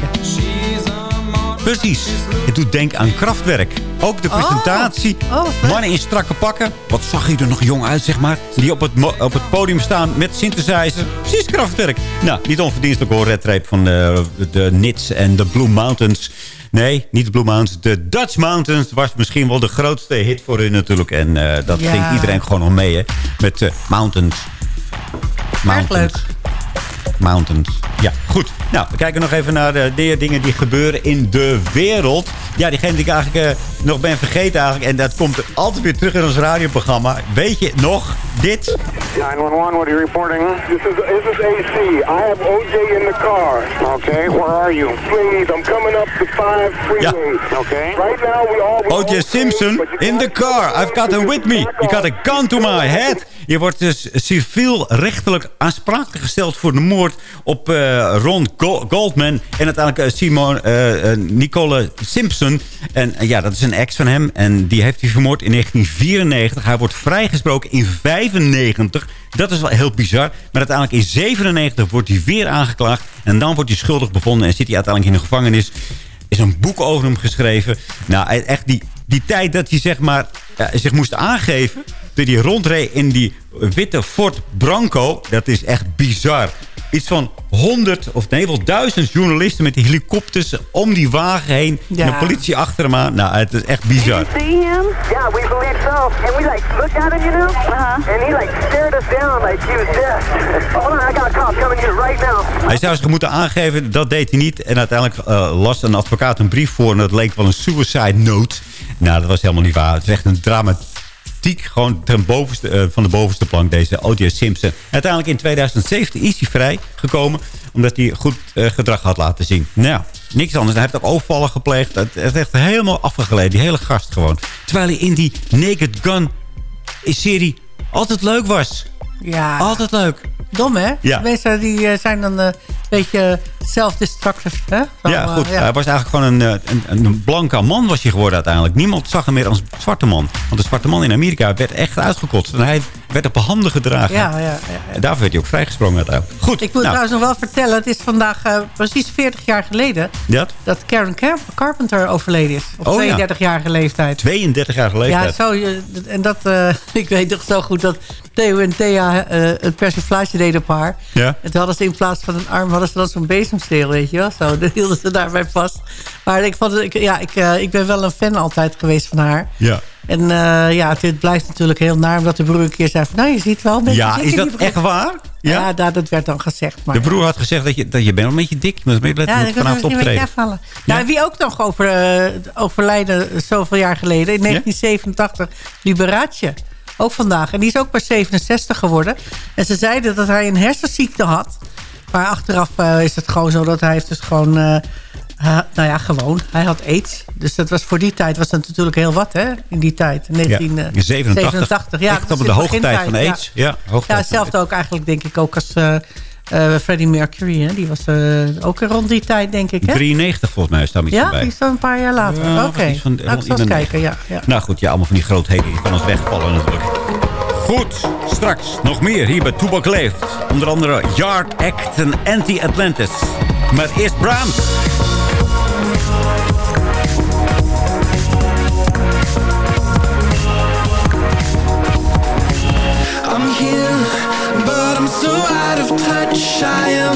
Precies. Het doet denken aan krachtwerk. Ook de Oh. presentatie. Oh. Mannen in strakke pakken. Wat zag je er nog jong uit, zeg maar. Die op het, op het podium staan met synthesizer. Precies krachtwerk. Nou, niet onverdienstelijk hoor. Red Tape van de, de Nits en de Blue Mountains. Nee, niet de Blue Mountains. De Dutch Mountains was misschien wel de grootste hit voor hun natuurlijk. En eh, dat Ja. ging iedereen gewoon nog mee, hè. Met eh, Mountains. Leuk. Mountains. Ja, goed. Nou, we kijken nog even naar de, de dingen die gebeuren in de wereld. Ja, diegene die ik eigenlijk eh, nog ben vergeten eigenlijk. En dat komt altijd weer terug in ons radioprogramma. Weet je nog dit? 911, what are you reporting? This is this is AC. I have OJ in the car. Okay, where are you? Please, I'm coming up to 5 freeway. Okay. Right now we all O.J. Simpson in the car. I've got him with me. You got a gun to my head. Je wordt dus civiel rechtelijk aansprakelijk gesteld voor de moord op eh, Ron Go- Goldman. En uiteindelijk eh, Simone, eh, eh, Nicole Simpson. En ja, dat is een ex van hem. En die heeft hij vermoord in 1994. Hij wordt vrijgesproken in 95. Dat is wel heel bizar. Maar uiteindelijk in 97 wordt hij weer aangeklaagd. En dan wordt hij schuldig bevonden en zit hij uiteindelijk in de gevangenis is een boek over hem geschreven. Nou, echt die, die tijd dat hij zeg maar, zich moest aangeven... dat hij rondreed in die witte Ford Bronco... dat is echt bizar. Iets van honderd of nee, wel duizend journalisten met die helikopters om die wagen heen. Ja. En de politie achter hem aan. Nou, het is echt bizar. see him? Yeah, we believe so. And we like looked at him, you know? Uh-huh. And he like stared us down like he was dead. Hold on, I got a cop coming here right now. Hij zou zich moeten aangeven, dat deed hij niet. En uiteindelijk eh, las een advocaat een brief voor... en dat leek wel een suicide note. Nou, dat was helemaal niet waar. Het is echt een gewoon ten bovenste, eh, van de bovenste plank, deze O.J. Simpson. Uiteindelijk in 2017 is hij vrijgekomen... omdat hij goed eh, gedrag had laten zien. Nou, niks anders. Hij heeft ook overvallen gepleegd. Het is echt helemaal afgegleden, die hele gast gewoon. Terwijl hij in die Naked Gun-serie altijd leuk was. Ja. Altijd leuk. Dom, hè? Ja. Mensen die eh, zijn dan een beetje self-destructive, ja, eh, goed. Hij was eigenlijk gewoon een, eh, een, een blanke man was hij geworden uiteindelijk. Niemand zag hem meer als zwarte man. Want de zwarte man in Amerika werd echt uitgekotst. En hij werd op handen gedragen. Ja, ja, ja. En daarvoor werd hij ook vrijgesprongen uiteindelijk. Goed. Ik moet nou, trouwens nog wel vertellen, het is vandaag eh, precies 40 jaar geleden... Ja? dat Karen Car- Carpenter overleden is. Op Oh, ja. 32-jarige leeftijd. 32 jaar geleden. Ja, zo, dat- en dat, ik weet nog zo goed dat Theo en Thea een persiflage deden op haar. Ja. En toen hadden ze in plaats van een arm, hadden ze dan zo'n weet je wel. Zo, dan hielden ze daarbij vast. Maar ik, vond, ik, ja, ik, eh, ik ben wel een fan altijd geweest van haar. Ja. En eh, ja, het, het blijft natuurlijk heel naar, omdat de broer een keer zei van... nou, je ziet wel een beetje Ja, is dat echt waar? Ja, Ja? dat, dat werd dan gezegd. Maar, De broer had gezegd dat je, dat je bent een beetje dik. Je moet letten ja, moet vanavond optreden. Ja. en wie ook nog over, eh, overlijden zoveel jaar geleden. In 1987, Liberace. Ook vandaag. En die is ook maar 67 geworden. En ze zeiden dat hij een hersenziekte had. Maar achteraf eh, is het gewoon zo dat hij heeft dus gewoon... eh, ha- nou ja, gewoon. Hij had aids. Dus dat was voor die tijd was dat natuurlijk heel wat, hè? In die tijd. In Ja, 1987. 87. Ja, Echt op de hoogtijd van AIDS. Ja, ja van hetzelfde ook eigenlijk, denk ik, ook als eh, Freddie Mercury. Hè? Die was eh, ook rond die tijd, denk ik, hè? 93 volgens mij staat iets Ja, bij. die is dan een paar jaar later. Ja, Oké, iets van- nou, ik kijken. Ja, ja. Nou goed, ja, allemaal van die grootheden die van ons wegvallen natuurlijk. Goed, straks nog meer hier bij Toebak Leeft. Onder andere Yard Act en Anti-Atlantis. Maar eerst Brahms.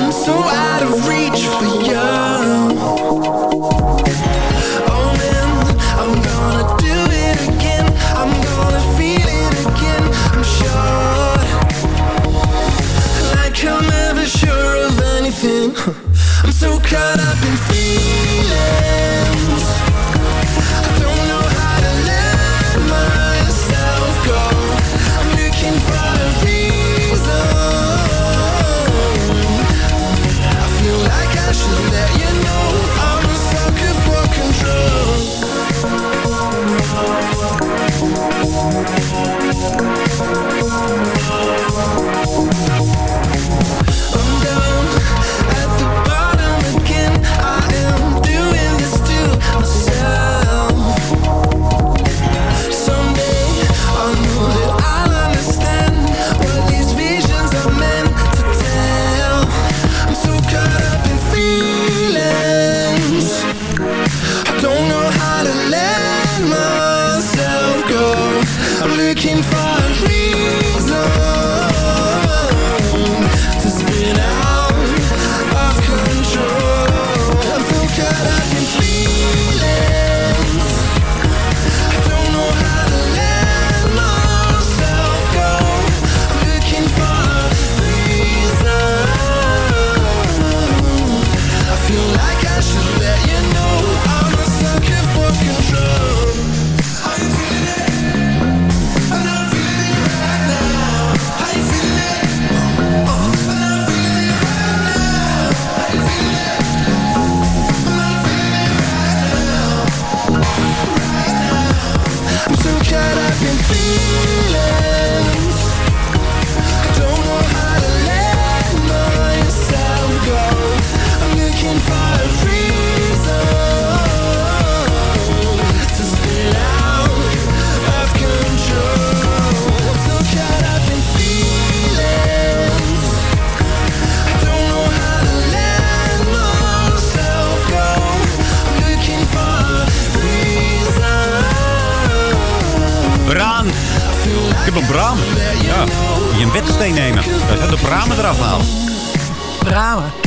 I'm so out of reach for yo. Oh, man, I'm gonna do it again, I'm gonna feel it again, I'm sure. Like I'm ever sure of anything. I'm so caught up in feelings.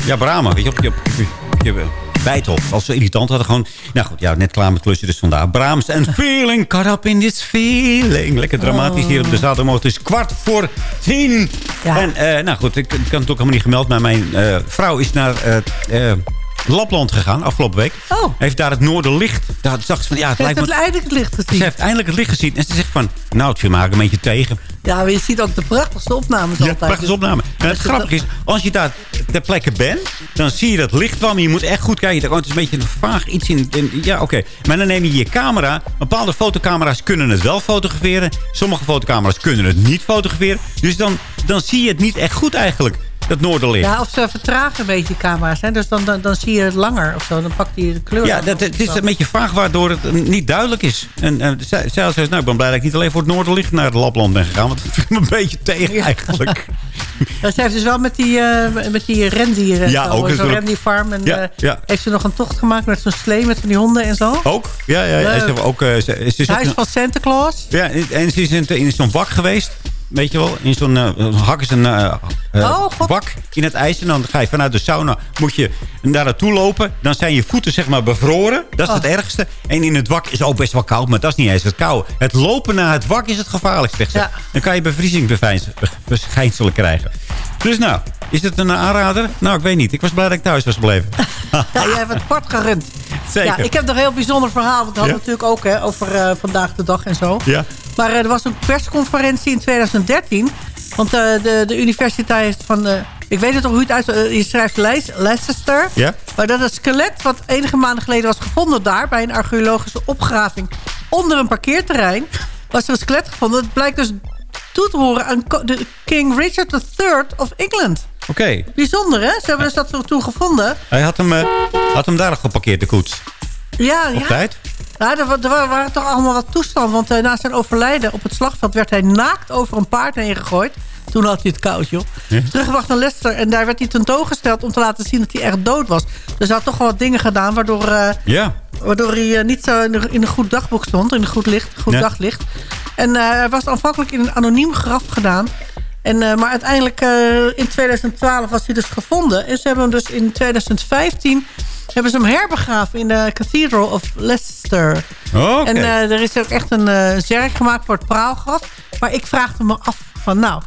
Ja, Brahma, weet je, op je, op je. Als ze irritant hadden, gewoon... Nou goed, ja, net klaar met klussen, dus vandaar. Brahms en feeling, caught up in this feeling. Lekker dramatisch hier op de zaterdagmorgen. Het is kwart voor tien. En, eh, nou goed, ik, ik kan het ook helemaal niet gemeld, maar mijn eh, vrouw is naar... eh, Lapland gegaan, afgelopen week. Oh. Heeft daar het Noorderlicht. Daar zag ze van, ja, het lijkt me... eindelijk het licht gezien. Ze heeft eindelijk het licht gezien. En ze zegt van, nou, het viel me eigenlijk een beetje tegen. Ja, maar je ziet ook de prachtigste opnames Ja, altijd. prachtige Dus- opname. En het Dus grappige is, als je daar ter plekke bent... dan zie je dat licht wel, maar je moet echt goed kijken. Oh, het is een beetje een vaag iets in... in- ja, oké. Maar dan neem je je camera. Bepaalde fotocamera's kunnen het wel fotograferen. Sommige fotocamera's kunnen het niet fotograferen. Dus dan, dan zie je het niet echt goed eigenlijk, dat noorderlicht. Ja, of ze vertragen een beetje camera's. Hè? Dus dan, dan, dan zie je het langer of zo. Dan pakt hij de kleur. Ja, dat, het is een beetje vaag waardoor het eh, niet duidelijk is. En uh, zij, zei, nou, ik ben blij dat ik niet alleen voor het noorderlicht naar het Lapland ben gegaan. Want dat viel me een beetje tegen eigenlijk. Ja, ze heeft dus wel met die, eh, met die rendieren. Ja, zo, ook Zo'n rendierfarm. En Ja, eh, ja. heeft ze nog een tocht gemaakt met zo'n slee met van die honden en zo. Ook? Ja, ja. Leuk. Ze ook, eh, ze, ze is Het ook huis van Santa Claus. Ja, en ze is in, in zo'n wak geweest. Weet je wel, in zo'n uh, hak is een uh, uh, wak in het ijs. En dan ga je vanuit de sauna, moet je daar naartoe lopen. Dan zijn je voeten zeg maar bevroren. Dat is het ergste. En in het wak is ook best wel koud, maar dat is niet eens het kou. Het lopen naar het wak is het gevaarlijkst, zegt ze. Dan kan je bevriezingbeschijnselen krijgen. Dus nou, is het een aanrader? Nou, ik weet niet. Ik was blij dat ik thuis was gebleven. ja, jij hebt het kort gerund. Zeker. Ja, ik heb nog een heel bijzonder verhaal. Want we hadden Ja? natuurlijk ook hè, over uh, vandaag de dag en zo. Ja. Maar uh, er was een persconferentie in 2013. Want uh, de, de universiteit van... Ik weet het nog hoe het uit... je schrijft Leicester. Ja. Maar dat het skelet wat enige maanden geleden was gevonden daar... bij een archeologische opgraving onder een parkeerterrein... was er een skelet gevonden. Het blijkt dus toe te horen aan de King Richard III of England. Oké. Okay. Bijzonder, hè? Ze hebben dus dat toen gevonden. Hij had hem, uh, had hem daar geparkeerd, de koets. Ja, Op ja. tijd? Ja, er, er, waren toch allemaal wat toestanden. Want uh, na zijn overlijden op het slagveld werd hij naakt over een paard heen gegooid. Toen had hij het koud, joh. Ja. Teruggebracht naar Leicester. En daar werd hij tentoongesteld om te laten zien dat hij echt dood was. Dus hij had toch wel wat dingen gedaan waardoor, uh, ja. waardoor hij niet zo in, een goed dagboek stond. In een goed, licht, goed ja. daglicht. En uh, hij was aanvankelijk in een anoniem graf gedaan. En, uh, maar uiteindelijk uh, in 2012 was hij dus gevonden. En ze hebben hem dus in 2015 hebben ze hem herbegraven in de Cathedral of Leicester. Oh, okay. En uh, er is ook echt een zerk gemaakt voor het praalgraf. Maar ik vraagde me af van nou,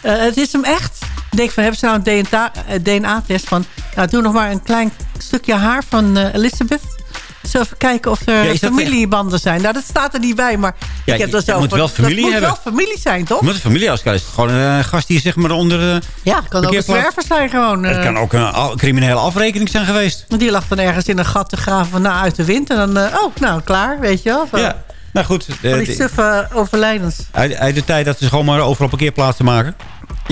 het is hem echt. Ik denk van, hebben ze nou een DNA-test van... Nou, doe nog maar een klein stukje haar van Elizabeth. Zullen even kijken of er ja, familiebanden zijn? Nou, dat staat er niet bij, maar ja, ik heb dat je zelf... moet wel familie dat hebben. moet wel familie zijn, toch? moet een familie als is gewoon een gast die zeg maar onder... Uh, ja, het kan ook een zwerver zijn gewoon. Het uh, kan ook een criminele afrekening zijn geweest. Want die lag dan ergens in een gat te graven van, nou, uit de wind. En dan, oh, nou, klaar, weet je wel. Zo. Ja, nou goed. Van die suffe overlijdens. Uit, uit de tijd dat ze gewoon maar overal parkeerplaatsen maken.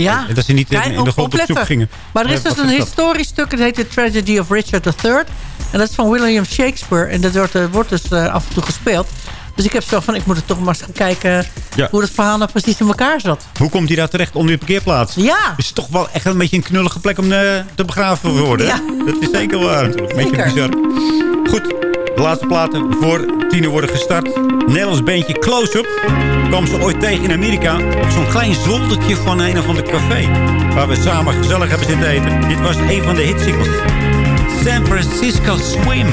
Ja. En dat ze niet in, in de grond op zoek gingen. Maar er is dus een historisch stuk. Het heet The Tragedy of Richard III. En dat is van William Shakespeare. En dat wordt, uh, wordt dus uh, af en toe gespeeld. Dus ik heb zo van, ik moet er toch maar eens gaan kijken... Ja. hoe het verhaal nou precies in elkaar zat. Hoe komt hij daar terecht onder die parkeerplaats? Ja. Is toch wel echt een beetje een knullige plek om uh, te begraven te worden. Ja. Dat is zeker waar. Een beetje bizar. Goed, de laatste platen voor tiener worden gestart. Nederlands beentje Close-Up. kwam ze ooit tegen in Amerika. Op zo'n klein zoldertje van een of ander café. Waar we samen gezellig hebben zitten eten. Dit was een van de hitsingles. San Francisco Swim.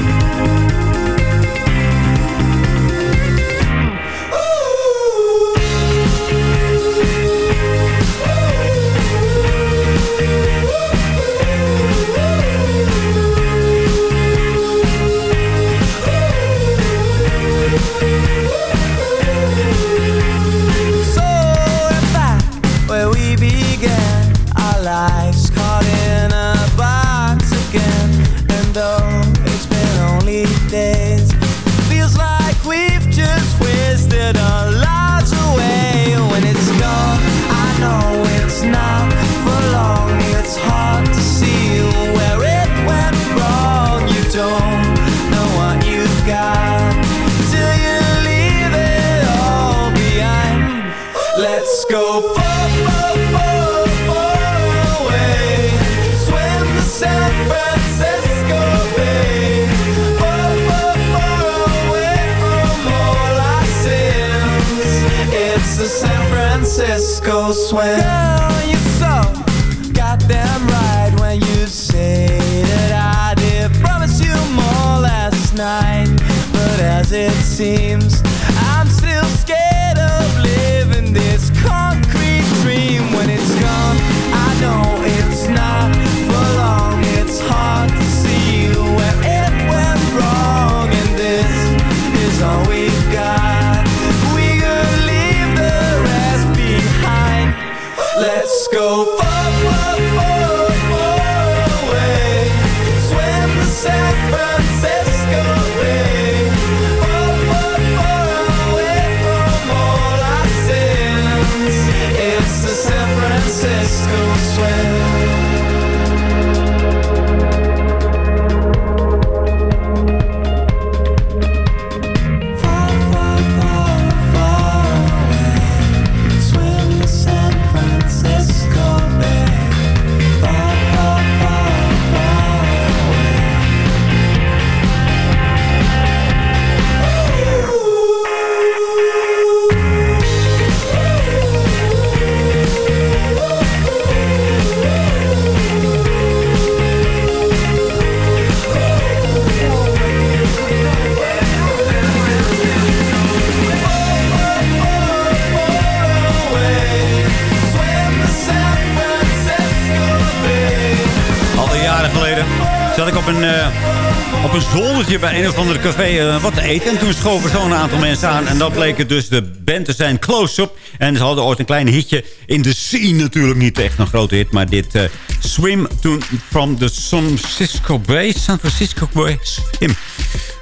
Zoldertje bij een of andere café eh, wat te eten. En toen schoven zo'n aantal mensen aan. En dat bleek het dus de band te zijn Close-Up. En ze hadden ooit een klein hitje in de scene natuurlijk. Niet echt een grote hit, maar dit... eh, Swim to, from the San Francisco Bay. San Francisco Bay. Swim.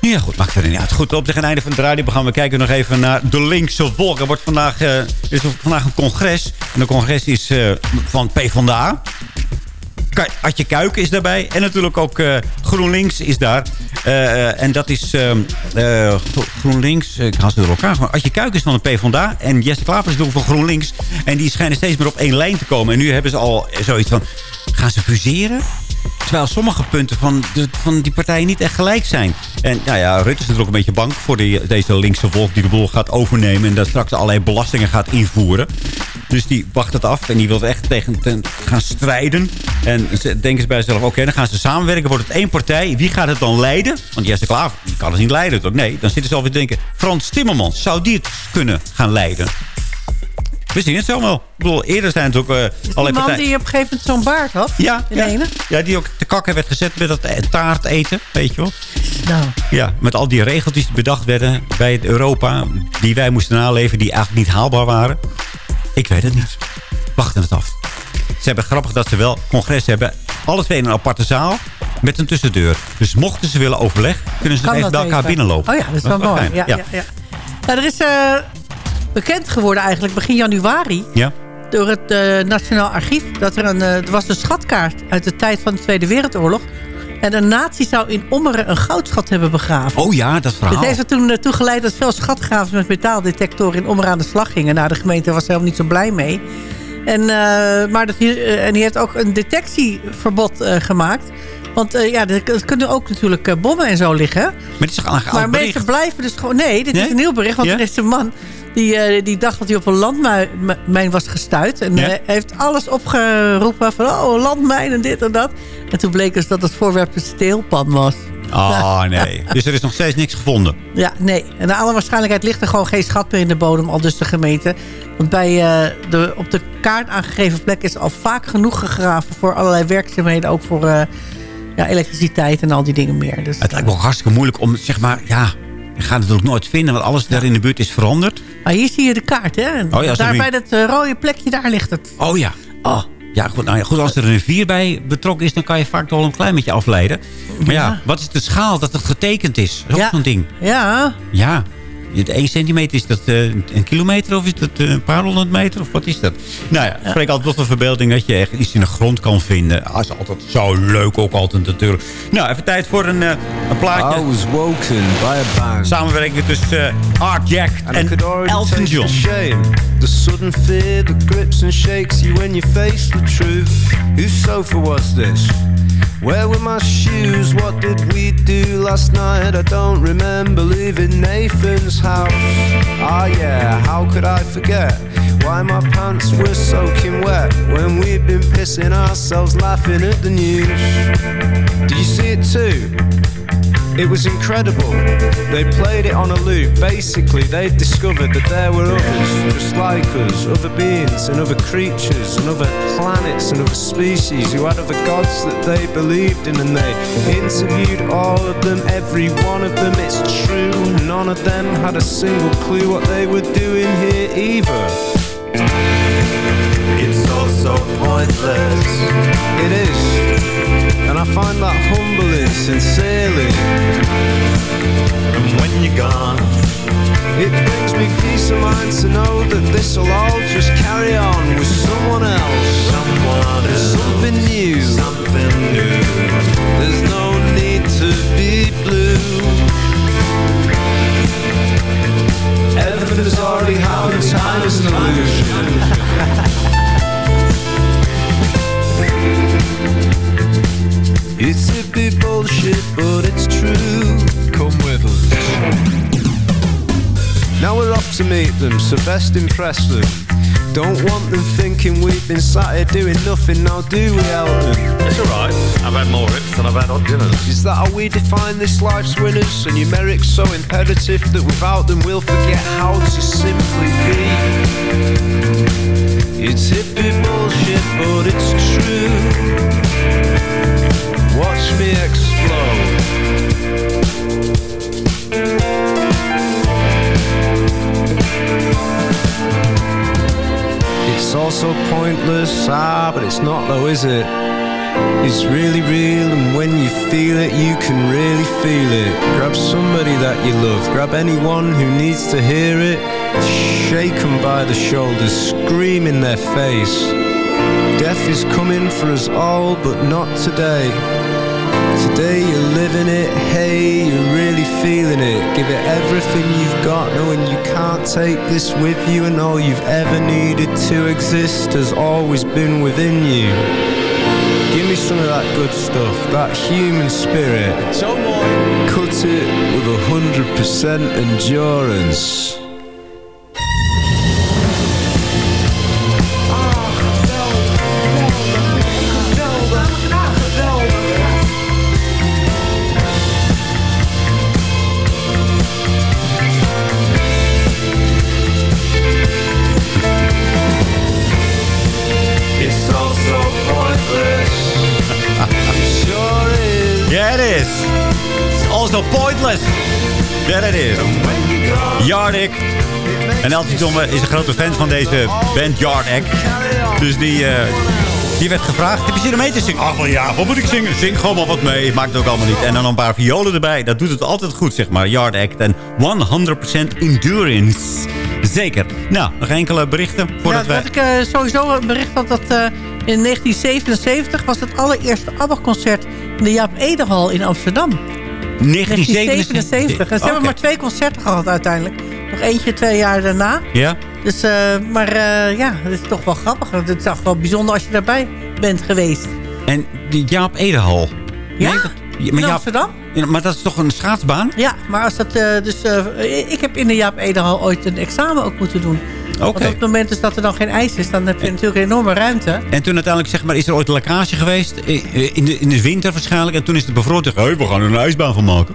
Ja, goed, maakt er niet uit. Goed, op het einde van het radioprogramma kijken we nog even naar de linkse volk. Er wordt vandaag, eh, is vandaag een congres. En de congres is van PvdA. Adje Kuiken is daarbij. En natuurlijk ook eh, GroenLinks is daar. Eh, en dat is ehm, eh, Gro- GroenLinks. Ik haal ze door elkaar. Maar Adje Kuiken is van de PvdA. En Jesse Klaver is van GroenLinks. En die schijnen steeds meer op één lijn te komen. En nu hebben ze al zoiets van... Gaan ze fuseren? Terwijl sommige punten van, de, van die partijen niet echt gelijk zijn. En nou ja, Rutte is er ook een beetje bang voor die, deze linkse volk die de boel gaat overnemen. En dat straks allerlei belastingen gaat invoeren. Dus die wacht het af en die wil echt tegen gaan strijden. En ze denken ze bij zichzelf, oké, dan gaan ze samenwerken. Wordt het één partij. Wie gaat het dan leiden? Want Jesse Klaver, die kan het niet leiden. Toch? Nee, dan zitten ze alweer te denken, Frans Timmermans, zou die het kunnen gaan leiden? We zien het zo wel. Ik bedoel, eerder zijn het ook uh, Die allerlei man die op een gegeven moment zo'n baard had. Ja, in ja. ene. ja, die ook te kakken werd gezet met dat eh, taart eten, weet je wel. Nou, Ja, met al die regeltjes die bedacht werden bij Europa... die wij moesten naleven, die eigenlijk niet haalbaar waren. Ik weet het niet. Wachten het af. Ze hebben grappig dat ze wel congres hebben. Alle twee in een aparte zaal met een tussendeur. Dus mochten ze willen overleg, kunnen ze kan even bij elkaar binnenlopen. Oh ja, dat is wel mooi. fijn. Ja, ja. Ja, Nou, er is eh, bekend geworden eigenlijk begin januari... Ja? door het eh, Nationaal Archief... dat er een, eh, er was een schatkaart uit de tijd van de Tweede Wereldoorlog... En een nazi zou in Ommeren een goudschat hebben begraven. Oh ja, dat verhaal. Dit heeft er toen toe geleid dat veel schatgravers met metaaldetectoren in Ommeren aan de slag gingen. Nou, de gemeente was er helemaal niet zo blij mee. En, eh, maar dat, eh, en die heeft ook een detectieverbod eh, gemaakt. Want eh, ja, er, kunnen ook natuurlijk eh, bommen en zo liggen. Maar het is een Maar mensen blijven dus gewoon... Nee, dit Nee? is een nieuw bericht. Want Ja? er is een man die, eh, die dacht dat hij op een landmijn was gestuurd. En Ja? eh, heeft alles opgeroepen van... Oh, landmijn en dit en dat. En toen bleek dus dat het voorwerp een steelpan was. Oh nee. Dus er is nog steeds niks gevonden. Ja, nee. En naar alle waarschijnlijkheid ligt er gewoon geen schat meer in de bodem. Al dus de gemeente. Want bij eh, de op de kaart aangegeven plek is al vaak genoeg gegraven... voor allerlei werkzaamheden. Ook voor ja, elektriciteit en al die dingen meer. Dus, Het lijkt me ook hartstikke moeilijk om, zeg maar, ja... Je gaat het natuurlijk nooit vinden, want alles daar in de buurt is veranderd. Maar hier zie je de kaart, hè? Oh ja, daar bij dat eh, rode plekje, daar ligt het. Oh ja. Oh. Ja, goed, nou ja, goed, als er een rivier bij betrokken is... dan kan je vaak wel een klein beetje afleiden. Maar ja, Ja. wat is de schaal dat het getekend is? Dat ook Ja. zo'n ding. Ja, Ja. 1 centimeter, is dat eh, een kilometer of is dat eh, een paar honderd meter? Of wat is dat? Nou ja, ik spreek altijd tot de verbeelding dat je echt iets in de grond kan vinden. Dat is altijd zo leuk ook altijd natuurlijk. Nou, even tijd voor een, eh, een plaatje. I was woken by a bang. Samenwerking tussen eh, Art Jack And en Elton John. the shame, the sudden fear that grips and shakes you when you face the truth. Whose sofa was this? Where were my shoes? What did we do last night? I don't remember leaving Nathan's house. Ah yeah, how could I forget? Why my pants were soaking wet when we'd been pissing ourselves laughing at the news. Do you see it too? It was incredible. They played it on a loop. Basically, they discovered that there were others, just like us, other beings and other creatures and other planets and other species who had other gods that they believed in. And they interviewed all of them, every one of them. It's true, none of them had a single clue what they were doing here either. So pointless. It is. And I find that humbling, sincerely. And when you're gone, it brings me peace of mind to know that this'll all just carry on with someone else. Someone else. Something new. Something new. There's no need to be blue. Everything has already happened. Time is an illusion. so best impress them. Don't want them thinking we've been sat here doing nothing, now do we, Elton? It's alright. I've had more hits than I've had hot dinners. Is that how we define this life's winners? And numerics so imperative that without them we'll forget how to simply be. It's hippie bullshit, but it's true. But it's not though, is it? It's really real, and when you feel it, you can really feel it. Grab somebody that you love, grab anyone who needs to hear it. Shake them by the shoulders, scream in their face. Death is coming for us all, but not today. Today you're living it, hey, you're really feeling it. Give it everything you've got, knowing you can't take this with you, and all you've ever needed to exist has always been within you. Give me some of that good stuff, that human spirit. So more. Cut it with a hundred percent endurance. There it is. Yard Act. En Elton John is een grote fan van deze band Yard Act. Dus die, eh, die werd gevraagd, heb je zin om mee te zingen? Ach wel ja, wat moet ik zingen? Zing gewoon maar wat mee, maakt het ook allemaal niet. En dan een paar violen erbij, dat doet het altijd goed, zeg maar. Yard Act en 100% endurance. Zeker. Nou, nog enkele berichten voordat ja, wij... ik eh, sowieso bericht had dat eh, in 1977 was het allereerste ABBA-concert in de Jaap Ederhal in Amsterdam. 1977. En ze hebben maar twee concerten gehad uiteindelijk. Nog eentje twee jaar daarna. Ja? Dus, eh, maar eh, ja, het is toch wel grappig. Het is toch wel bijzonder als je daarbij bent geweest. En die Jaap Ederhal. Ja? Nee, dat- In maar Jaap- Amsterdam? Maar dat is toch een schaatsbaan? Ja, maar als dat eh, dus... ik heb in de Jaap Ederhal ooit een examen ook moeten doen. Want op het moment dus dat er dan geen ijs is, dan heb je natuurlijk een enorme ruimte. En toen uiteindelijk zeg maar, is er ooit een lekkage geweest. eh, eh, In de, in de winter waarschijnlijk. En toen is het bevroren. Hey, we gaan er een ijsbaan van maken.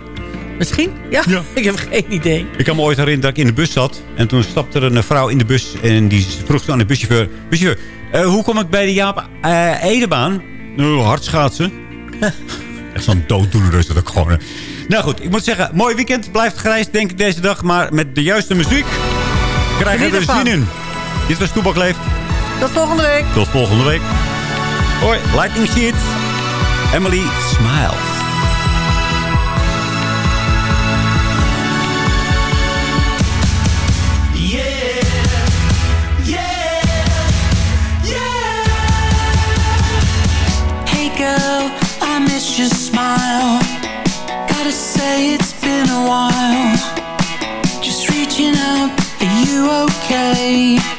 Misschien? Ja, ik heb geen idee. Ik kan me ooit herinneren dat ik in de bus zat. En toen stapte er een vrouw in de bus. En die vroeg zo aan de buschauffeur. Buschauffeur, eh, hoe kom ik bij de Jaap eh, Edebaan? Nou, hard schaatsen. Echt zo'n dooddoener is dat ook gewoon. Nou goed, ik moet zeggen, mooi weekend. Blijft grijs, denk ik, deze dag. Maar met de juiste muziek krijgen we Geniet er ervan. zin in. Dit was Toebak Leeft. Tot volgende week. Tot volgende week. Hoi, Lightning Sheets. Emily Smiles. Hey girl, I miss your smile. Gotta say it's been a while. Just reaching out, are you okay?